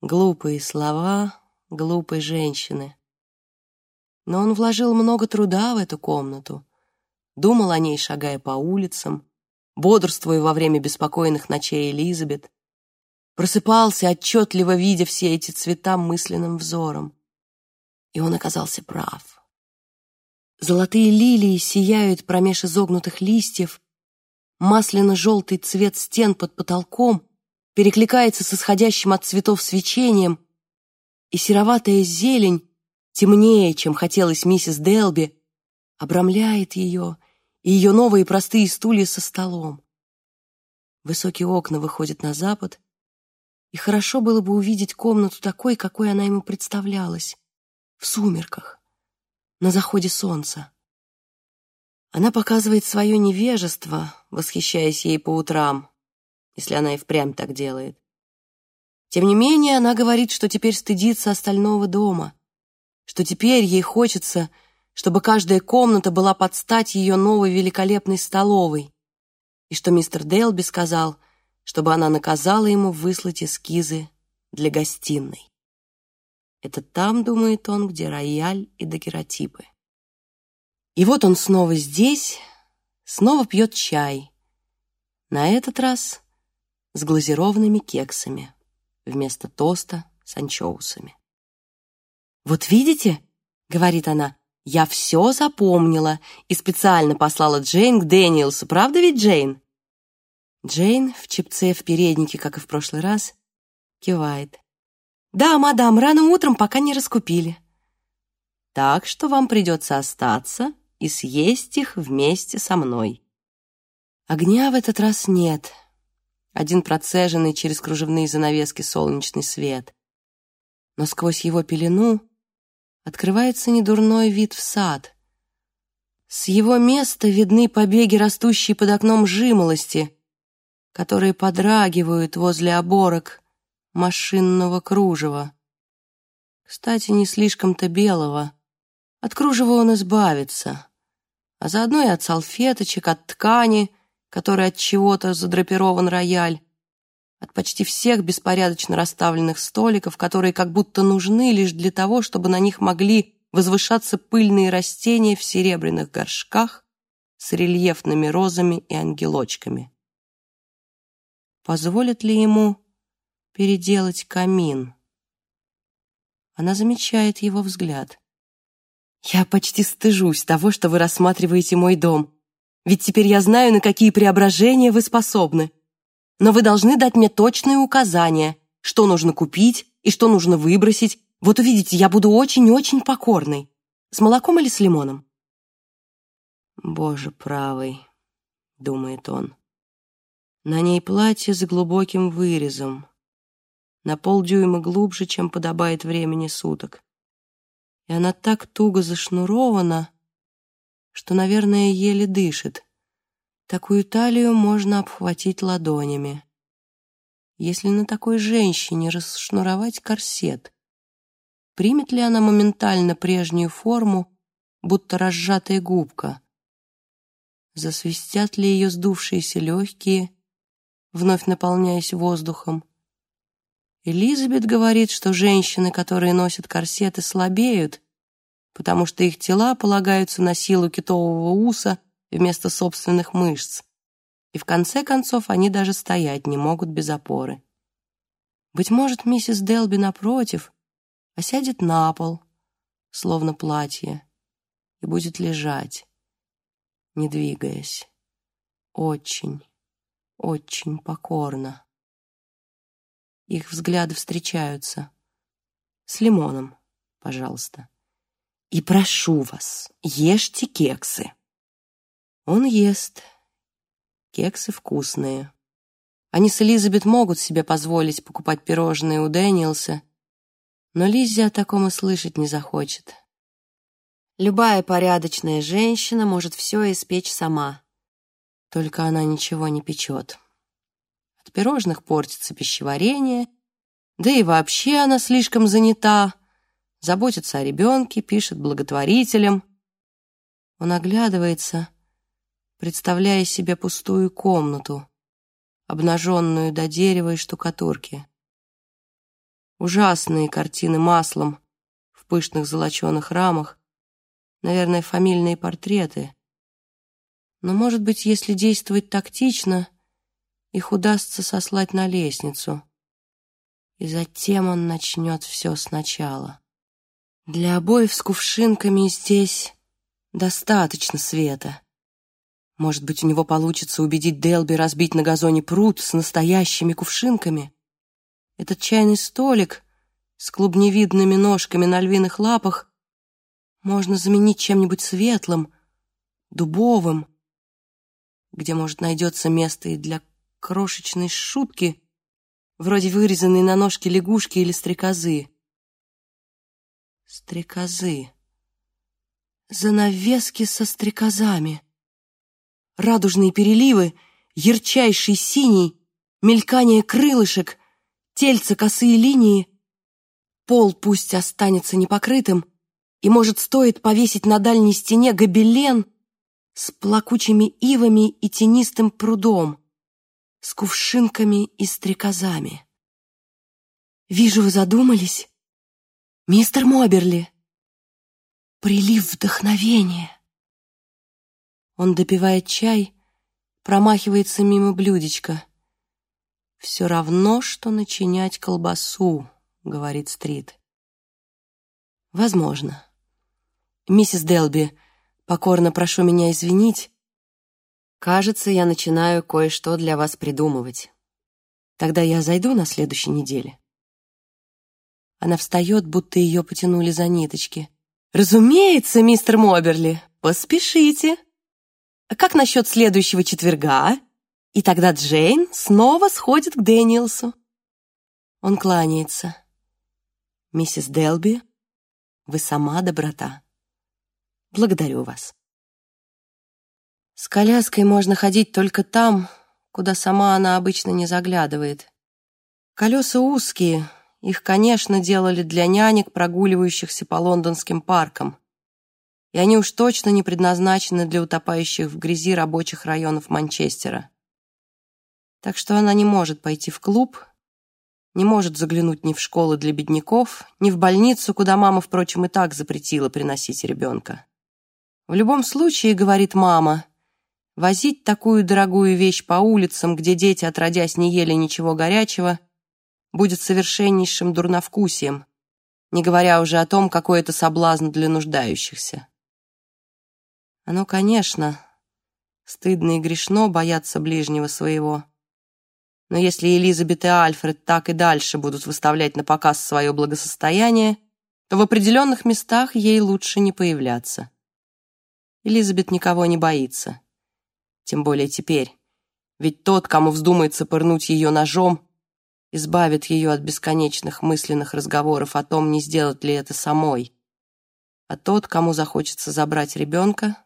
Глупые слова глупой женщины. Но он вложил много труда в эту комнату, думал о ней, шагая по улицам, бодрствуя во время беспокойных ночей Элизабет, просыпался, отчетливо видя все эти цвета мысленным взором. И он оказался прав. Золотые лилии сияют промеж изогнутых листьев, масляно-желтый цвет стен под потолком перекликается с исходящим от цветов свечением, и сероватая зелень, темнее, чем хотелось миссис Делби, обрамляет ее и ее новые простые стулья со столом. Высокие окна выходят на запад, и хорошо было бы увидеть комнату такой, какой она ему представлялась, в сумерках, на заходе солнца. Она показывает свое невежество, восхищаясь ей по утрам, если она и впрямь так делает. Тем не менее, она говорит, что теперь стыдится остального дома, что теперь ей хочется, чтобы каждая комната была под стать ее новой великолепной столовой, и что мистер Дейлби сказал, чтобы она наказала ему выслать эскизы для гостиной. Это там, думает он, где рояль и дагеротипы. И вот он снова здесь, снова пьет чай. На этот раз с глазированными кексами вместо тоста с анчоусами. «Вот видите?» — говорит она. «Я все запомнила и специально послала Джейн к Дэниелсу. Правда ведь, Джейн?» Джейн в чепце в переднике, как и в прошлый раз, кивает. «Да, мадам, рано утром пока не раскупили». «Так что вам придется остаться и съесть их вместе со мной. Огня в этот раз нет. Один процеженный через кружевные занавески солнечный свет. Но сквозь его пелену открывается недурной вид в сад. С его места видны побеги, растущие под окном жимолости, которые подрагивают возле оборок машинного кружева. Кстати, не слишком-то белого. От кружева он избавится а заодно и от салфеточек, от ткани, которой от чего-то задрапирован рояль, от почти всех беспорядочно расставленных столиков, которые как будто нужны лишь для того, чтобы на них могли возвышаться пыльные растения в серебряных горшках с рельефными розами и ангелочками. Позволит ли ему переделать камин? Она замечает его взгляд. Я почти стыжусь того, что вы рассматриваете мой дом. Ведь теперь я знаю, на какие преображения вы способны. Но вы должны дать мне точные указания, что нужно купить и что нужно выбросить. Вот увидите, я буду очень-очень покорной. С молоком или с лимоном? Боже правый, думает он. На ней платье с глубоким вырезом, на полдюйма глубже, чем подобает времени суток и она так туго зашнурована, что, наверное, еле дышит. Такую талию можно обхватить ладонями. если на такой женщине расшнуровать корсет, примет ли она моментально прежнюю форму, будто разжатая губка? Засвистят ли ее сдувшиеся легкие, вновь наполняясь воздухом? Элизабет говорит, что женщины, которые носят корсеты, слабеют, потому что их тела полагаются на силу китового уса вместо собственных мышц, и в конце концов они даже стоять не могут без опоры. Быть может, миссис Делби, напротив, осядет на пол, словно платье, и будет лежать, не двигаясь, очень, очень покорно. Их взгляды встречаются. С лимоном, пожалуйста. И прошу вас, ешьте кексы. Он ест. Кексы вкусные. Они с Элизабет могут себе позволить покупать пирожные у Дэниелса, но Лиззи о таком и слышать не захочет. Любая порядочная женщина может все испечь сама. Только она ничего не печет. Пирожных портится пищеварение, да и вообще она слишком занята, заботится о ребенке, пишет благотворителям. Он оглядывается, представляя себе пустую комнату, обнаженную до дерева и штукатурки. Ужасные картины маслом в пышных золоченых рамах, наверное, фамильные портреты. Но, может быть, если действовать тактично, их удастся сослать на лестницу. И затем он начнет все сначала. Для обоев с кувшинками здесь достаточно света. Может быть, у него получится убедить Делби разбить на газоне пруд с настоящими кувшинками? Этот чайный столик с клубневидными ножками на львиных лапах можно заменить чем-нибудь светлым, дубовым, где, может, найдется место и для крошечной шутки, вроде вырезанной на ножке лягушки или стрекозы. Стрекозы. Занавески со стрекозами. Радужные переливы, ярчайший синий, мелькание крылышек, тельца косые линии. Пол пусть останется непокрытым, и, может, стоит повесить на дальней стене гобелен с плакучими ивами и тенистым прудом с кувшинками и стрекозами. «Вижу, вы задумались. Мистер Моберли!» Прилив вдохновения. Он допивает чай, промахивается мимо блюдечка. «Все равно, что начинять колбасу», — говорит Стрит. «Возможно. Миссис Делби, покорно прошу меня извинить, Кажется, я начинаю кое-что для вас придумывать. Тогда я зайду на следующей неделе. Она встает, будто ее потянули за ниточки. «Разумеется, мистер Моберли, поспешите. А как насчет следующего четверга? И тогда Джейн снова сходит к Дэниелсу». Он кланяется. «Миссис Делби, вы сама доброта. Благодарю вас». С коляской можно ходить только там, куда сама она обычно не заглядывает. Колеса узкие, их, конечно, делали для нянек, прогуливающихся по лондонским паркам. И они уж точно не предназначены для утопающих в грязи рабочих районов Манчестера. Так что она не может пойти в клуб, не может заглянуть ни в школы для бедняков, ни в больницу, куда мама, впрочем, и так запретила приносить ребенка. В любом случае, говорит мама, Возить такую дорогую вещь по улицам, где дети, отродясь, не ели ничего горячего, будет совершеннейшим дурновкусием, не говоря уже о том, какой это соблазн для нуждающихся. Оно, конечно, стыдно и грешно бояться ближнего своего. Но если Элизабет и Альфред так и дальше будут выставлять на показ свое благосостояние, то в определенных местах ей лучше не появляться. Элизабет никого не боится тем более теперь. Ведь тот, кому вздумается пырнуть ее ножом, избавит ее от бесконечных мысленных разговоров о том, не сделать ли это самой. А тот, кому захочется забрать ребенка,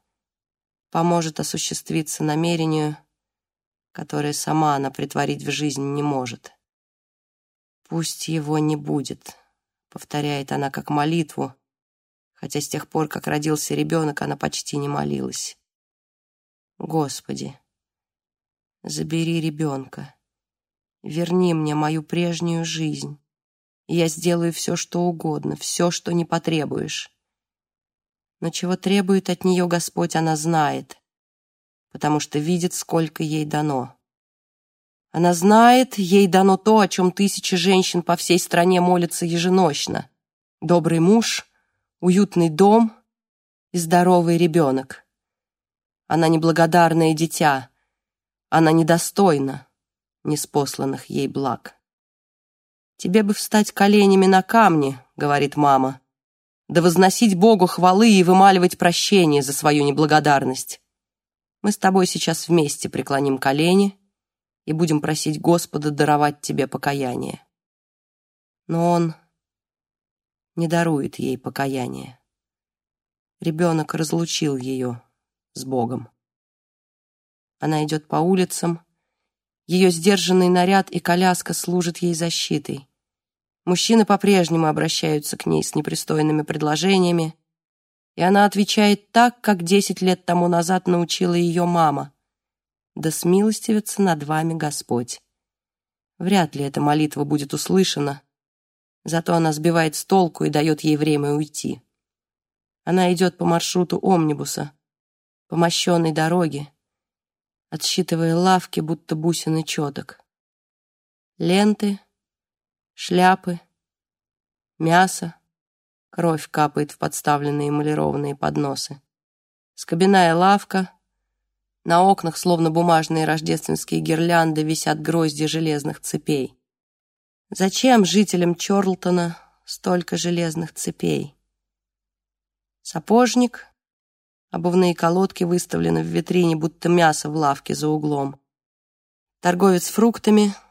поможет осуществиться намерению, которое сама она притворить в жизнь не может. «Пусть его не будет», — повторяет она как молитву, хотя с тех пор, как родился ребенок, она почти не молилась. «Господи, забери ребенка, верни мне мою прежнюю жизнь, я сделаю все, что угодно, все, что не потребуешь». Но чего требует от нее Господь, она знает, потому что видит, сколько ей дано. Она знает, ей дано то, о чем тысячи женщин по всей стране молятся еженочно. Добрый муж, уютный дом и здоровый ребенок. Она неблагодарное дитя, она недостойна неспосланных ей благ. «Тебе бы встать коленями на камни», — говорит мама, да возносить Богу хвалы и вымаливать прощение за свою неблагодарность. Мы с тобой сейчас вместе преклоним колени и будем просить Господа даровать тебе покаяние. Но Он не дарует ей покаяние. Ребенок разлучил ее с Богом. Она идет по улицам, ее сдержанный наряд и коляска служат ей защитой. Мужчины по-прежнему обращаются к ней с непристойными предложениями, и она отвечает так, как десять лет тому назад научила ее мама. «Да смилостивится над вами Господь». Вряд ли эта молитва будет услышана, зато она сбивает с толку и дает ей время уйти. Она идет по маршруту омнибуса, по мощенной дороге, отсчитывая лавки, будто бусины четок. Ленты, шляпы, мясо, кровь капает в подставленные эмалированные подносы. Скобяная лавка, на окнах, словно бумажные рождественские гирлянды, висят грозди железных цепей. Зачем жителям Чорлтона столько железных цепей? Сапожник, обувные колодки выставлены в витрине, будто мясо в лавке за углом. Торговец фруктами —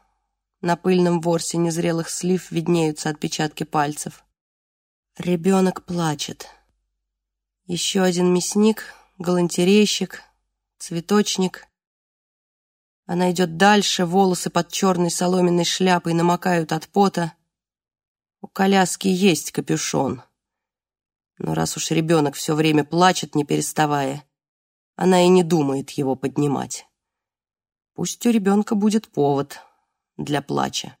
на пыльном ворсе незрелых слив виднеются отпечатки пальцев. Ребенок плачет. Еще один мясник, галантерейщик, цветочник. Она идет дальше, волосы под черной соломенной шляпой намокают от пота. У коляски есть капюшон. Но раз уж ребенок все время плачет, не переставая, она и не думает его поднимать. Пусть у ребенка будет повод для плача.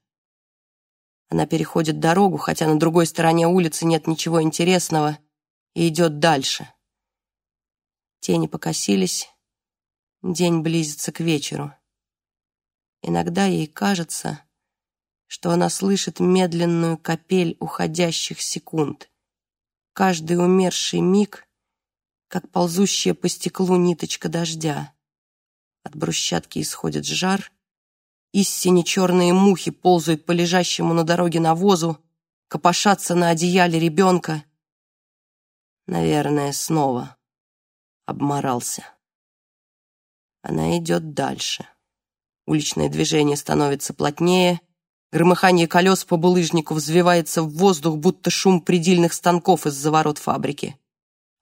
Она переходит дорогу, хотя на другой стороне улицы нет ничего интересного, и идет дальше. Тени покосились, день близится к вечеру. Иногда ей кажется, что она слышит медленную капель уходящих секунд. Каждый умерший миг, как ползущая по стеклу ниточка дождя. От брусчатки исходит жар — Истине черные мухи ползают по лежащему на дороге навозу, копошатся на одеяле ребенка. Наверное, снова обморался. Она идет дальше. Уличное движение становится плотнее, громыхание колес по булыжнику взвивается в воздух, будто шум предельных станков из-за ворот фабрики.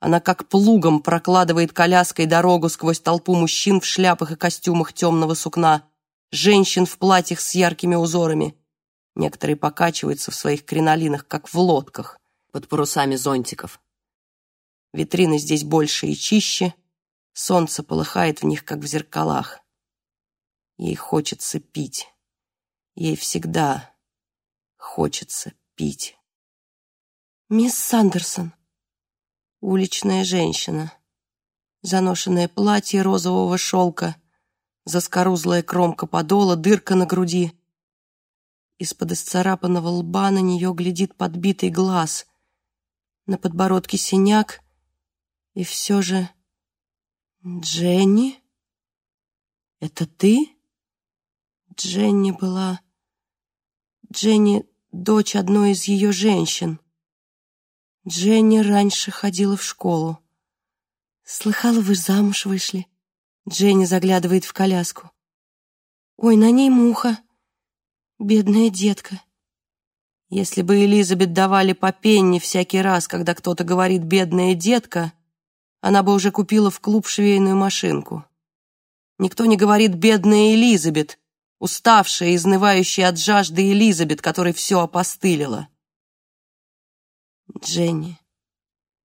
Она как плугом прокладывает коляской дорогу сквозь толпу мужчин в шляпах и костюмах темного сукна, женщин в платьях с яркими узорами. Некоторые покачиваются в своих кринолинах, как в лодках, под парусами зонтиков. Витрины здесь больше и чище, солнце полыхает в них, как в зеркалах. Ей хочется пить. Ей всегда хочется пить. «Мисс Сандерсон», уличная женщина, заношенное платье розового шелка — заскорузлая кромка подола, дырка на груди. Из-под исцарапанного лба на нее глядит подбитый глаз. На подбородке синяк. И все же... «Дженни? Это ты?» Дженни была... Дженни — дочь одной из ее женщин. Дженни раньше ходила в школу. «Слыхала, вы замуж вышли?» Дженни заглядывает в коляску. «Ой, на ней муха. Бедная детка». Если бы Элизабет давали по пенни всякий раз, когда кто-то говорит «бедная детка», она бы уже купила в клуб швейную машинку. Никто не говорит «бедная Элизабет», уставшая и изнывающая от жажды Элизабет, которой все опостылило. «Дженни,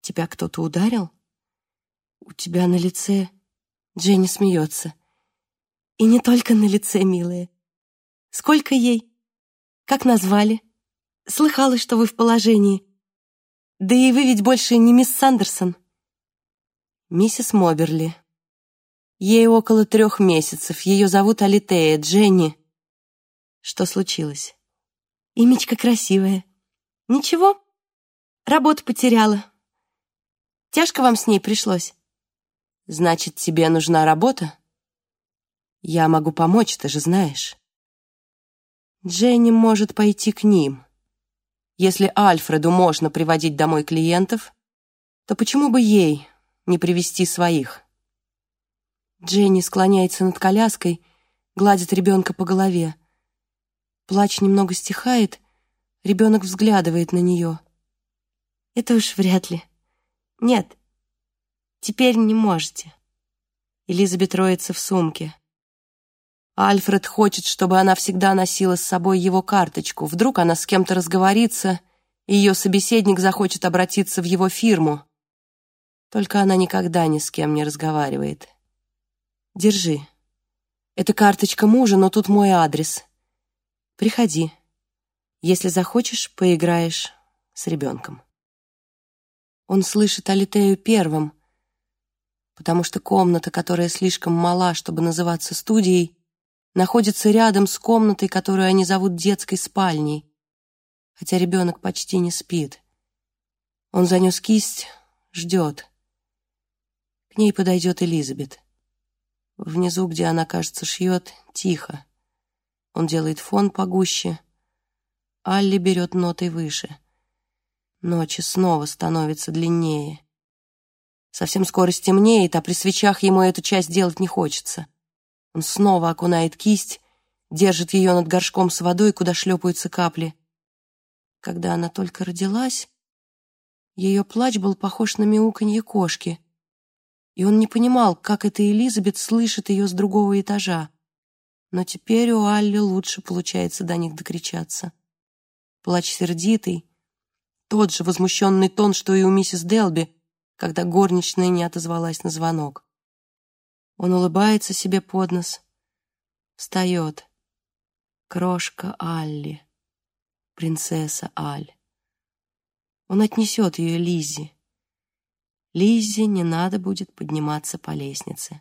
тебя кто-то ударил? У тебя на лице...» Дженни смеется. «И не только на лице, милая. Сколько ей? Как назвали? Слыхала, что вы в положении. Да и вы ведь больше не мисс Сандерсон». Миссис Моберли. Ей около трех месяцев. Ее зовут Алитея, Дженни. Что случилось? Имечко красивое. Ничего, работу потеряла. Тяжко вам с ней пришлось? Значит, тебе нужна работа? Я могу помочь, ты же знаешь. Дженни может пойти к ним. Если Альфреду можно приводить домой клиентов, то почему бы ей не привести своих? Дженни склоняется над коляской, гладит ребенка по голове. Плач немного стихает, ребенок взглядывает на нее. Это уж вряд ли. Нет, теперь не можете. Элизабет роется в сумке. Альфред хочет, чтобы она всегда носила с собой его карточку. Вдруг она с кем-то разговорится, и ее собеседник захочет обратиться в его фирму. Только она никогда ни с кем не разговаривает. Держи. Это карточка мужа, но тут мой адрес. Приходи. Если захочешь, поиграешь с ребенком. Он слышит Алитею первым, потому что комната, которая слишком мала, чтобы называться студией, находится рядом с комнатой, которую они зовут детской спальней, хотя ребенок почти не спит. Он занес кисть, ждет. К ней подойдет Элизабет. Внизу, где она, кажется, шьет, тихо. Он делает фон погуще. Алли берет нотой выше. Ночи снова становятся длиннее. Совсем скоро стемнеет, а при свечах ему эту часть делать не хочется. Он снова окунает кисть, держит ее над горшком с водой, куда шлепаются капли. Когда она только родилась, ее плач был похож на мяуканье кошки — и он не понимал, как эта Элизабет слышит ее с другого этажа. Но теперь у Алли лучше получается до них докричаться. Плач сердитый, тот же возмущенный тон, что и у миссис Делби, когда горничная не отозвалась на звонок. Он улыбается себе под нос, встает. Крошка Алли, принцесса Аль. Он отнесет ее Лизе. Лиззе не надо будет подниматься по лестнице.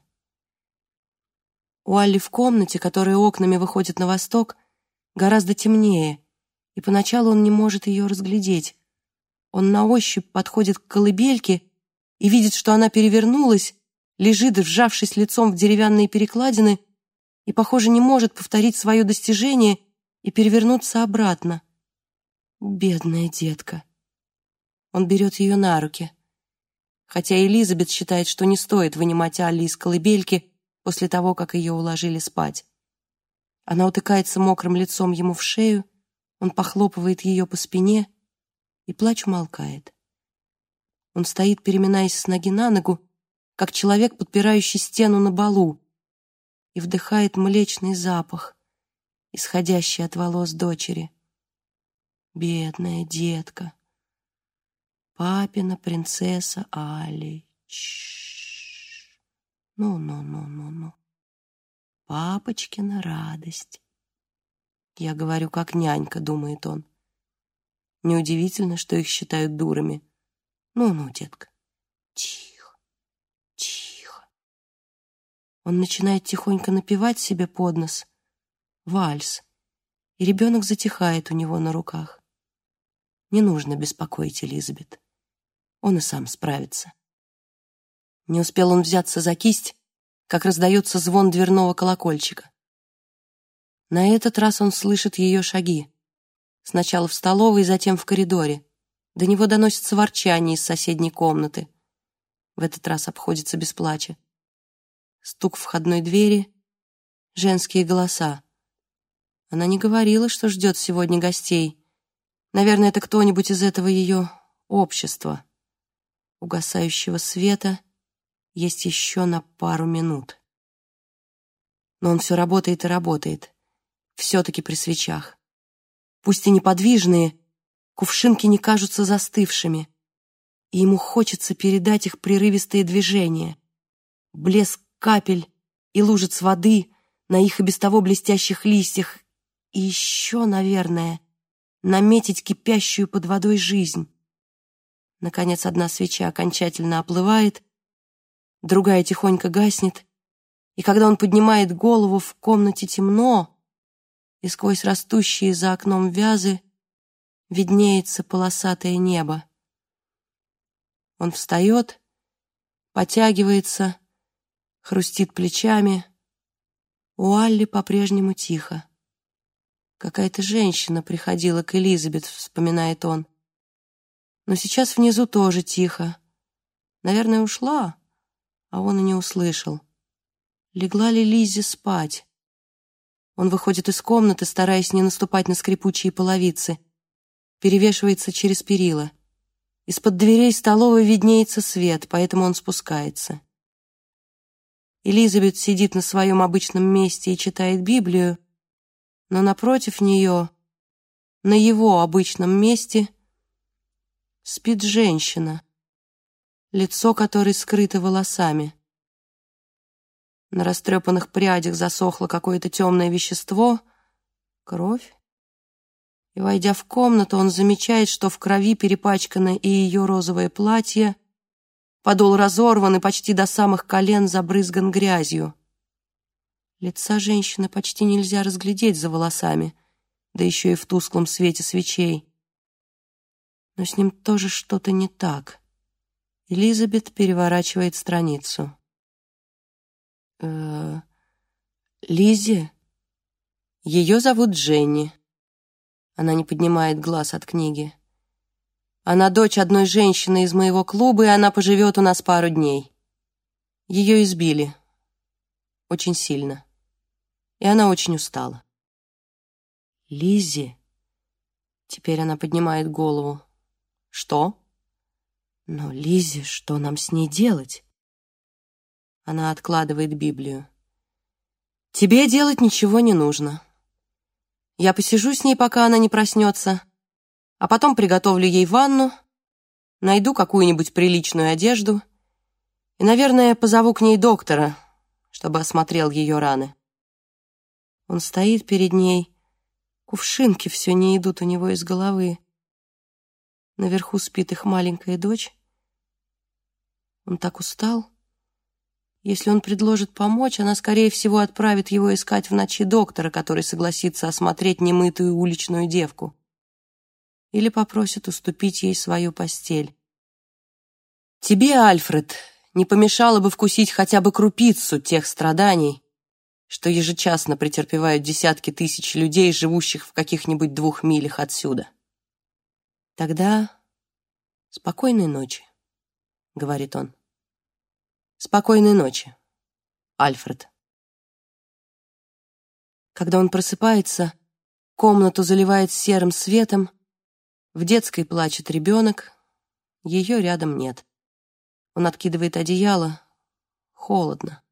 У Алли в комнате, которая окнами выходит на восток, гораздо темнее, и поначалу он не может ее разглядеть. Он на ощупь подходит к колыбельке и видит, что она перевернулась, лежит, вжавшись лицом в деревянные перекладины, и, похоже, не может повторить свое достижение и перевернуться обратно. Бедная детка. Он берет ее на руки хотя Элизабет считает, что не стоит вынимать Алли из колыбельки после того, как ее уложили спать. Она утыкается мокрым лицом ему в шею, он похлопывает ее по спине, и плач умолкает. Он стоит, переминаясь с ноги на ногу, как человек, подпирающий стену на балу, и вдыхает млечный запах, исходящий от волос дочери. Бедная детка. Папина принцесса Али. Ну-ну-ну-ну-ну. Папочкина радость. Я говорю, как нянька, думает он. Неудивительно, что их считают дурами. Ну-ну, детка, тихо, тихо. Он начинает тихонько напевать себе под нос. Вальс. И ребенок затихает у него на руках. Не нужно беспокоить Элизабет. Он и сам справится. Не успел он взяться за кисть, как раздается звон дверного колокольчика. На этот раз он слышит ее шаги. Сначала в столовой, затем в коридоре. До него доносится ворчание из соседней комнаты. В этот раз обходится без плача. Стук входной двери, женские голоса. Она не говорила, что ждет сегодня гостей. Наверное, это кто-нибудь из этого ее общества угасающего света есть еще на пару минут. Но он все работает и работает. все-таки при свечах. Пусть и неподвижные, кувшинки не кажутся застывшими, и ему хочется передать их прерывистые движения. Блеск капель и лужиц воды на их и без того блестящих листьях, и еще, наверное, наметить кипящую под водой жизнь. Наконец, одна свеча окончательно оплывает, другая тихонько гаснет, и когда он поднимает голову, в комнате темно, и сквозь растущие за окном вязы виднеется полосатое небо. Он встает, потягивается, хрустит плечами. У Алли по-прежнему тихо. Какая-то женщина приходила к Элизабет, вспоминает он. Но сейчас внизу тоже тихо. Наверное, ушла, а он и не услышал. Легла ли Лиззи спать? Он выходит из комнаты, стараясь не наступать на скрипучие половицы. Перевешивается через перила. Из-под дверей столовой виднеется свет, поэтому он спускается. Элизабет сидит на своем обычном месте и читает Библию, но напротив нее, на его обычном месте, спит женщина, лицо которой скрыто волосами. На растрепанных прядях засохло какое-то темное вещество, кровь. И, войдя в комнату, он замечает, что в крови перепачкано и ее розовое платье, подол разорван и почти до самых колен забрызган грязью. Лица женщины почти нельзя разглядеть за волосами, да еще и в тусклом свете свечей. Но с ним тоже что-то не так. Элизабет переворачивает страницу. э, -э Лизи? Ее зовут Дженни. Она не поднимает глаз от книги. Она дочь одной женщины из моего клуба, и она поживет у нас пару дней. Ее избили. Очень сильно и она очень устала. Лизи. Теперь она поднимает голову. Что? Но Лизи, что нам с ней делать? Она откладывает Библию. Тебе делать ничего не нужно. Я посижу с ней, пока она не проснется, а потом приготовлю ей ванну, найду какую-нибудь приличную одежду и, наверное, позову к ней доктора, чтобы осмотрел ее раны. Он стоит перед ней. Кувшинки все не идут у него из головы. Наверху спит их маленькая дочь. Он так устал. Если он предложит помочь, она, скорее всего, отправит его искать в ночи доктора, который согласится осмотреть немытую уличную девку. Или попросит уступить ей свою постель. Тебе, Альфред, не помешало бы вкусить хотя бы крупицу тех страданий, что ежечасно претерпевают десятки тысяч людей, живущих в каких-нибудь двух милях отсюда. Тогда спокойной ночи, говорит он. Спокойной ночи, Альфред. Когда он просыпается, комнату заливает серым светом, в детской плачет ребенок, ее рядом нет. Он откидывает одеяло, холодно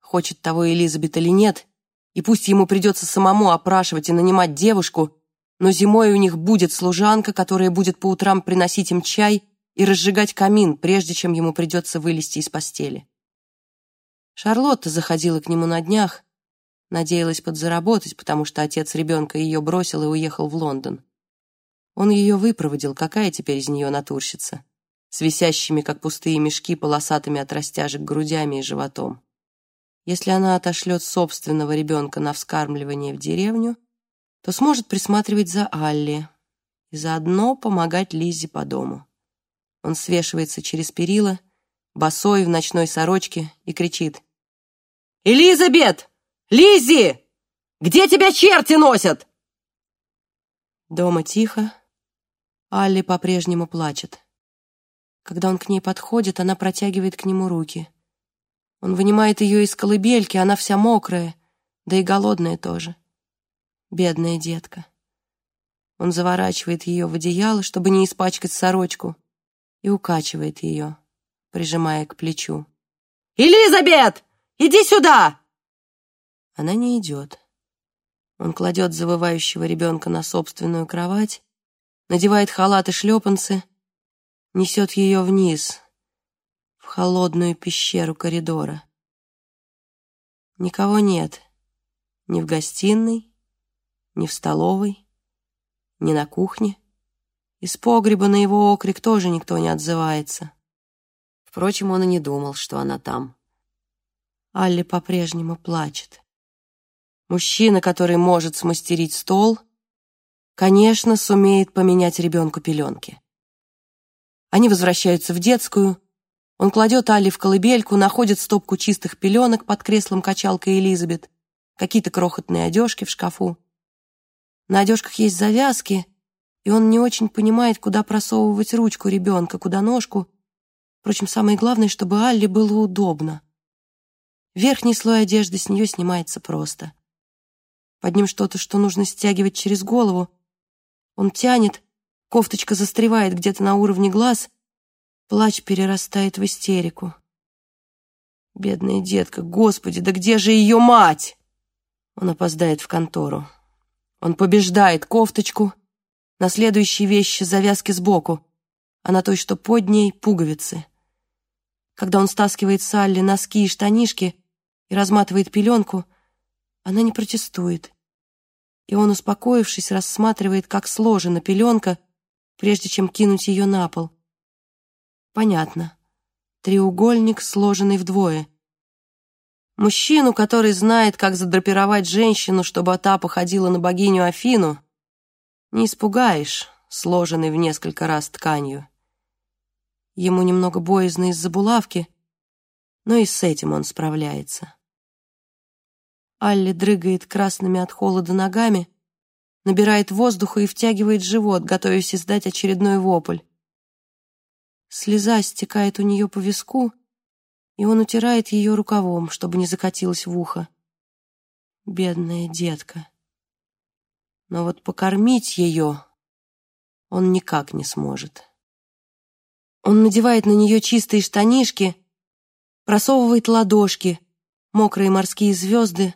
хочет того Элизабет или нет, и пусть ему придется самому опрашивать и нанимать девушку, но зимой у них будет служанка, которая будет по утрам приносить им чай и разжигать камин, прежде чем ему придется вылезти из постели. Шарлотта заходила к нему на днях, надеялась подзаработать, потому что отец ребенка ее бросил и уехал в Лондон. Он ее выпроводил, какая теперь из нее натурщица, с висящими, как пустые мешки, полосатыми от растяжек грудями и животом. Если она отошлет собственного ребенка на вскармливание в деревню, то сможет присматривать за Алли и заодно помогать Лизе по дому. Он свешивается через перила, босой в ночной сорочке, и кричит. «Элизабет! Лиззи! Где тебя черти носят?» Дома тихо. Алли по-прежнему плачет. Когда он к ней подходит, она протягивает к нему руки. Он вынимает ее из колыбельки, она вся мокрая, да и голодная тоже. Бедная детка. Он заворачивает ее в одеяло, чтобы не испачкать сорочку, и укачивает ее, прижимая к плечу. «Элизабет, иди сюда!» Она не идет. Он кладет завывающего ребенка на собственную кровать, надевает халат и шлепанцы, несет ее вниз, в холодную пещеру коридора. Никого нет ни в гостиной, ни в столовой, ни на кухне. Из погреба на его окрик тоже никто не отзывается. Впрочем, он и не думал, что она там. Алли по-прежнему плачет. Мужчина, который может смастерить стол, конечно, сумеет поменять ребенку пеленки. Они возвращаются в детскую. Он кладет Алли в колыбельку, находит стопку чистых пеленок под креслом качалкой Элизабет, какие-то крохотные одежки в шкафу. На одежках есть завязки, и он не очень понимает, куда просовывать ручку ребенка, куда ножку. Впрочем, самое главное, чтобы Алле было удобно. Верхний слой одежды с нее снимается просто. Под ним что-то, что нужно стягивать через голову. Он тянет, кофточка застревает где-то на уровне глаз, плач перерастает в истерику. Бедная детка, господи, да где же ее мать? Он опоздает в контору. Он побеждает кофточку, на следующие вещи завязки сбоку, а на той, что под ней, пуговицы. Когда он стаскивает Салли носки и штанишки, и разматывает пеленку, она не протестует. И он, успокоившись, рассматривает, как сложена пеленка, прежде чем кинуть ее на пол. Понятно. Треугольник, сложенный вдвое. Мужчину, который знает, как задрапировать женщину, чтобы та походила на богиню Афину, не испугаешь, сложенной в несколько раз тканью. Ему немного боязно из-за булавки, но и с этим он справляется. Алли дрыгает красными от холода ногами, набирает воздуха и втягивает живот, готовясь издать очередной вопль. Слеза стекает у нее по виску, и он утирает ее рукавом, чтобы не закатилась в ухо. Бедная детка. Но вот покормить ее он никак не сможет. Он надевает на нее чистые штанишки, просовывает ладошки, мокрые морские звезды,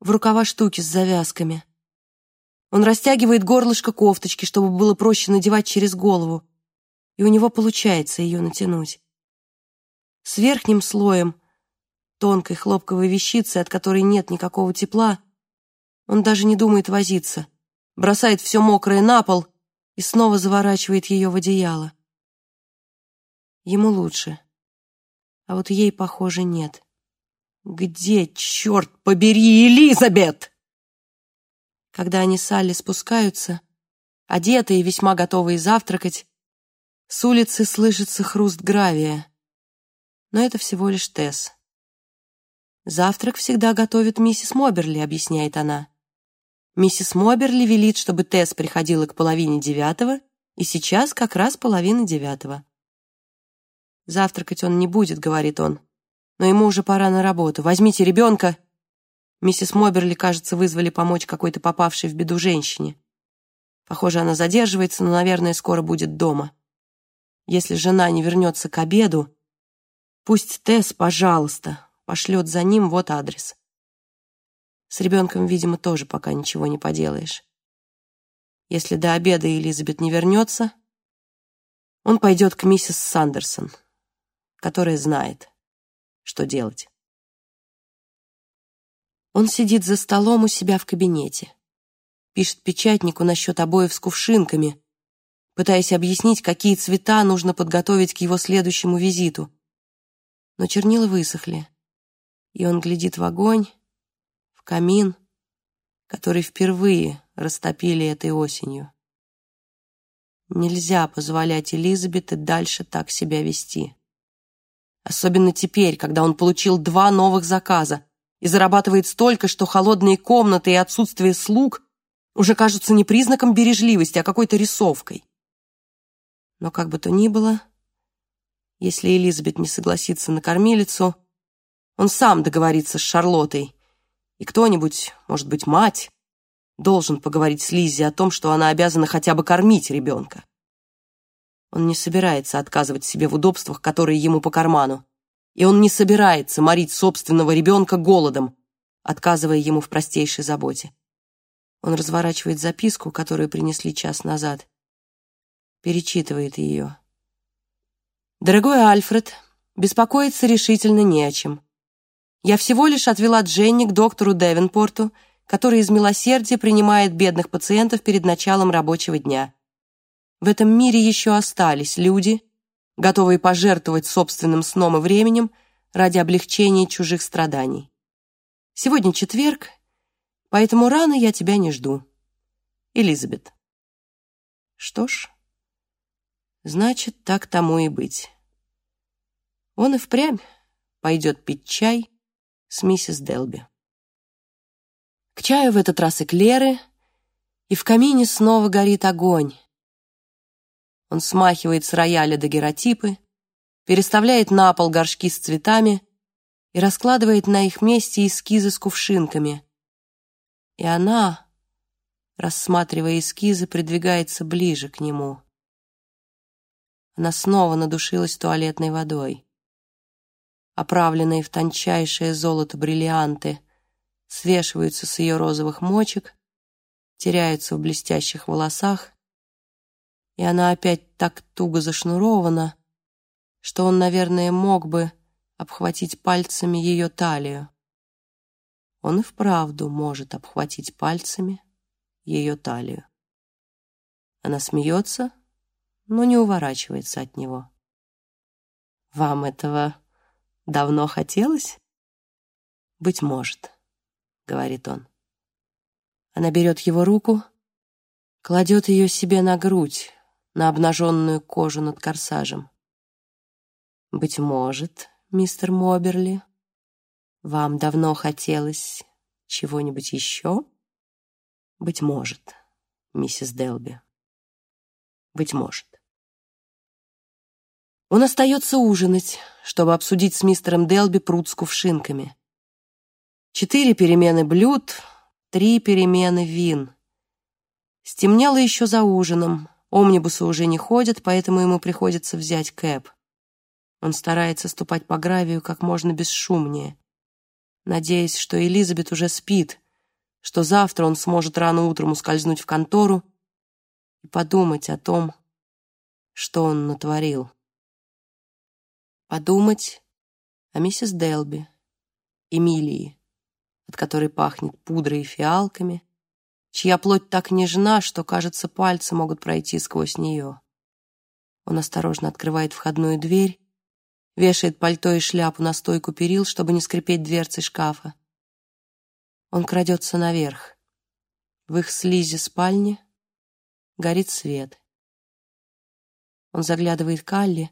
в рукава штуки с завязками. Он растягивает горлышко кофточки, чтобы было проще надевать через голову, и у него получается ее натянуть. С верхним слоем, тонкой хлопковой вещицы, от которой нет никакого тепла, он даже не думает возиться, бросает все мокрое на пол и снова заворачивает ее в одеяло. Ему лучше а вот ей, похоже, нет. «Где, черт побери, Элизабет?» Когда они с Алли спускаются, одетые и весьма готовые завтракать, с улицы слышится хруст гравия. Но это всего лишь Тесс. «Завтрак всегда готовит миссис Моберли», — объясняет она. Миссис Моберли велит, чтобы Тесс приходила к половине девятого, и сейчас как раз половина девятого. Завтракать он не будет, говорит он. Но ему уже пора на работу. Возьмите ребенка. Миссис Моберли, кажется, вызвали помочь какой-то попавшей в беду женщине. Похоже, она задерживается, но, наверное, скоро будет дома. Если жена не вернется к обеду, пусть Тесс, пожалуйста, пошлет за ним вот адрес. С ребенком, видимо, тоже пока ничего не поделаешь. Если до обеда Элизабет не вернется, он пойдет к миссис Сандерсон которая знает, что делать. Он сидит за столом у себя в кабинете, пишет печатнику насчет обоев с кувшинками, пытаясь объяснить, какие цвета нужно подготовить к его следующему визиту. Но чернила высохли, и он глядит в огонь, в камин, который впервые растопили этой осенью. Нельзя позволять Элизабет и дальше так себя вести. Особенно теперь, когда он получил два новых заказа и зарабатывает столько, что холодные комнаты и отсутствие слуг уже кажутся не признаком бережливости, а какой-то рисовкой. Но как бы то ни было, если Элизабет не согласится на кормилицу, он сам договорится с Шарлоттой, и кто-нибудь, может быть, мать, должен поговорить с Лиззи о том, что она обязана хотя бы кормить ребенка. Он не собирается отказывать себе в удобствах, которые ему по карману. И он не собирается морить собственного ребенка голодом, отказывая ему в простейшей заботе. Он разворачивает записку, которую принесли час назад. Перечитывает ее. «Дорогой Альфред, беспокоиться решительно не о чем. Я всего лишь отвела Дженни к доктору Девенпорту, который из милосердия принимает бедных пациентов перед началом рабочего дня. В этом мире еще остались люди, готовые пожертвовать собственным сном и временем ради облегчения чужих страданий. Сегодня четверг, поэтому рано я тебя не жду. Элизабет. Что ж, значит, так тому и быть. Он и впрямь пойдет пить чай с миссис Делби. К чаю в этот раз эклеры, и в камине снова горит огонь. Он смахивает с рояля дагеротипы, переставляет на пол горшки с цветами и раскладывает на их месте эскизы с кувшинками. И она, рассматривая эскизы, придвигается ближе к нему. Она снова надушилась туалетной водой. Оправленные в тончайшее золото бриллианты свешиваются с ее розовых мочек, теряются в блестящих волосах, и она опять так туго зашнурована, что он, наверное, мог бы обхватить пальцами ее талию. Он и вправду может обхватить пальцами ее талию. Она смеется, но не уворачивается от него. «Вам этого давно хотелось?» «Быть может», — говорит он. Она берет его руку, кладет ее себе на грудь, на обнаженную кожу над корсажем. «Быть может, мистер Моберли, вам давно хотелось чего-нибудь еще?» «Быть может, миссис Делби, быть может». Он остается ужинать, чтобы обсудить с мистером Делби пруд с кувшинками. Четыре перемены блюд, три перемены вин. Стемнело еще за ужином, Омнибусы уже не ходят, поэтому ему приходится взять кэб. Он старается ступать по гравию как можно бесшумнее, надеясь, что Элизабет уже спит, что завтра он сможет рано утром ускользнуть в контору и подумать о том, что он натворил. Подумать о миссис Делби, Эмилии, от которой пахнет пудрой и фиалками, чья плоть так нежна, что, кажется, пальцы могут пройти сквозь нее. Он осторожно открывает входную дверь, вешает пальто и шляпу на стойку перил, чтобы не скрипеть дверцы шкафа. Он крадется наверх. В их слизи спальни горит свет. Он заглядывает к Алле,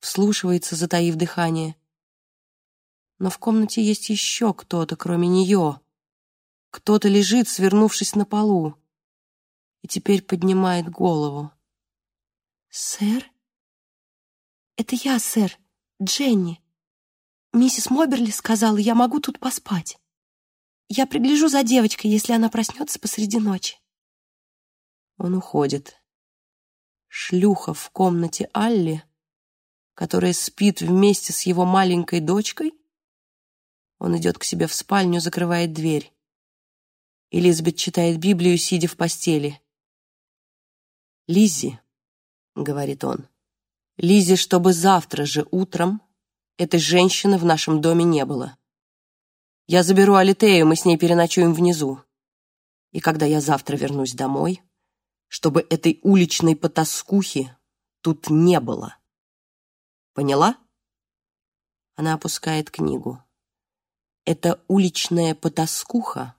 вслушивается, затаив дыхание. Но в комнате есть еще кто-то, кроме нее. Кто-то лежит, свернувшись на полу, и теперь поднимает голову. «Сэр?» «Это я, сэр, Дженни. Миссис Моберли сказала, я могу тут поспать. Я пригляжу за девочкой, если она проснется посреди ночи». Он уходит. Шлюха в комнате Алли, которая спит вместе с его маленькой дочкой? Он идет к себе в спальню, закрывает дверь. Элизабет читает Библию, сидя в постели. «Лиззи», — говорит он, — «Лиззи, чтобы завтра же утром этой женщины в нашем доме не было. Я заберу Алитею, мы с ней переночуем внизу. И когда я завтра вернусь домой, чтобы этой уличной потаскухи тут не было. Поняла?» Она опускает книгу. «Это уличная потаскуха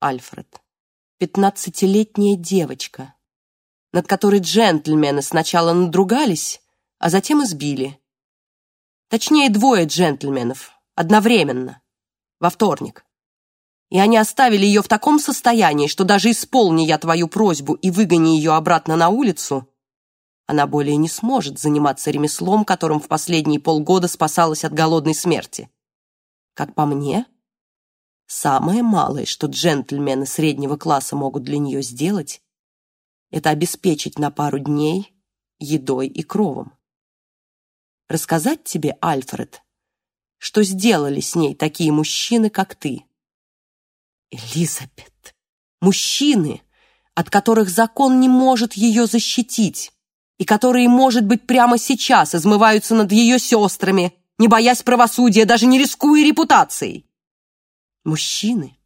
Альфред. Пятнадцатилетняя девочка, над которой джентльмены сначала надругались, а затем избили. Точнее, двое джентльменов, одновременно, во вторник. И они оставили ее в таком состоянии, что даже исполни я твою просьбу и выгони ее обратно на улицу, она более не сможет заниматься ремеслом, которым в последние полгода спасалась от голодной смерти. Как по мне, Самое малое, что джентльмены среднего класса могут для нее сделать, это обеспечить на пару дней едой и кровом. Рассказать тебе, Альфред, что сделали с ней такие мужчины, как ты? Элизабет, Мужчины, от которых закон не может ее защитить, и которые, может быть, прямо сейчас измываются над ее сестрами, не боясь правосудия, даже не рискуя репутацией. Мужчины,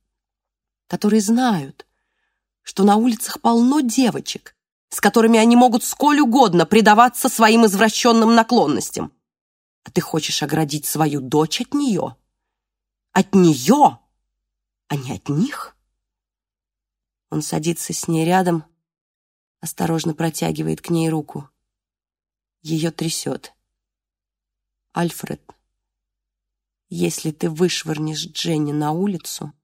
которые знают, что на улицах полно девочек, с которыми они могут сколь угодно предаваться своим извращенным наклонностям. А ты хочешь оградить свою дочь от нее? От нее, а не от них? Он садится с ней рядом, осторожно протягивает к ней руку. Ее трясет. Альфред, если ты вышвырнешь Дженни на улицу,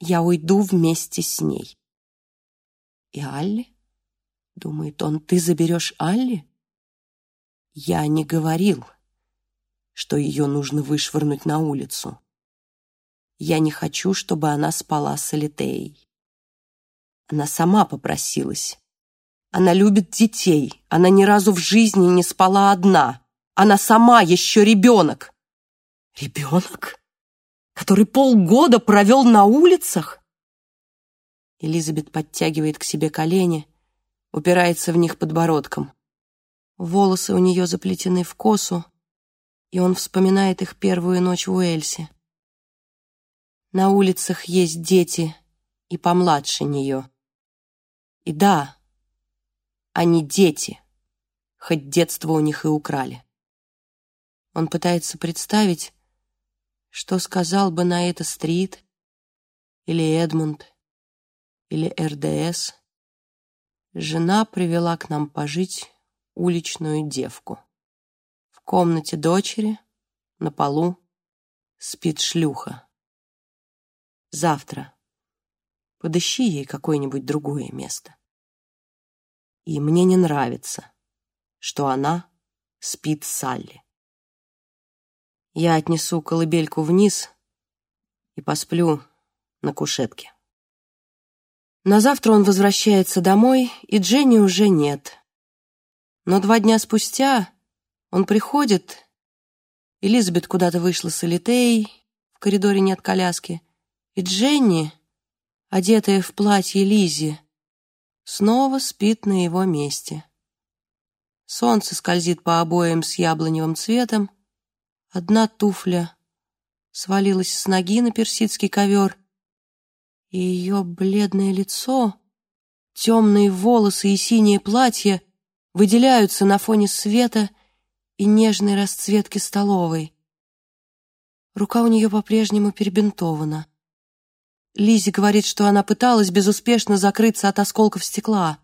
я уйду вместе с ней. И Алли? Думает он, ты заберешь Алли? Я не говорил, что ее нужно вышвырнуть на улицу. Я не хочу, чтобы она спала с Алитеей. Она сама попросилась. Она любит детей. Она ни разу в жизни не спала одна. Она сама еще ребенок. Ребенок? Который полгода провел на улицах? Элизабет подтягивает к себе колени, упирается в них подбородком. Волосы у нее заплетены в косу, и он вспоминает их первую ночь в Уэльсе. На улицах есть дети и помладше нее. И да, они дети, хоть детство у них и украли. Он пытается представить, что сказал бы на это Стрит или Эдмунд или РДС. Жена привела к нам пожить уличную девку. В комнате дочери, на полу, спит шлюха. Завтра подыщи ей какое-нибудь другое место. И мне не нравится, что она спит с Салли. Я отнесу колыбельку вниз и посплю на кушетке. На завтра он возвращается домой, и Дженни уже нет. Но два дня спустя он приходит, Элизабет куда-то вышла с Элитеей, в коридоре нет коляски, и Дженни, одетая в платье Лизи, снова спит на его месте. Солнце скользит по обоям с яблоневым цветом, Одна туфля свалилась с ноги на персидский ковер, и ее бледное лицо, темные волосы и синее платье выделяются на фоне света и нежной расцветки столовой. Рука у нее по-прежнему перебинтована. Лизи говорит, что она пыталась безуспешно закрыться от осколков стекла.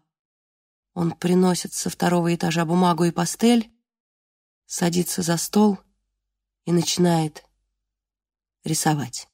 Он приносит со второго этажа бумагу и пастель, садится за стол и начинает рисовать.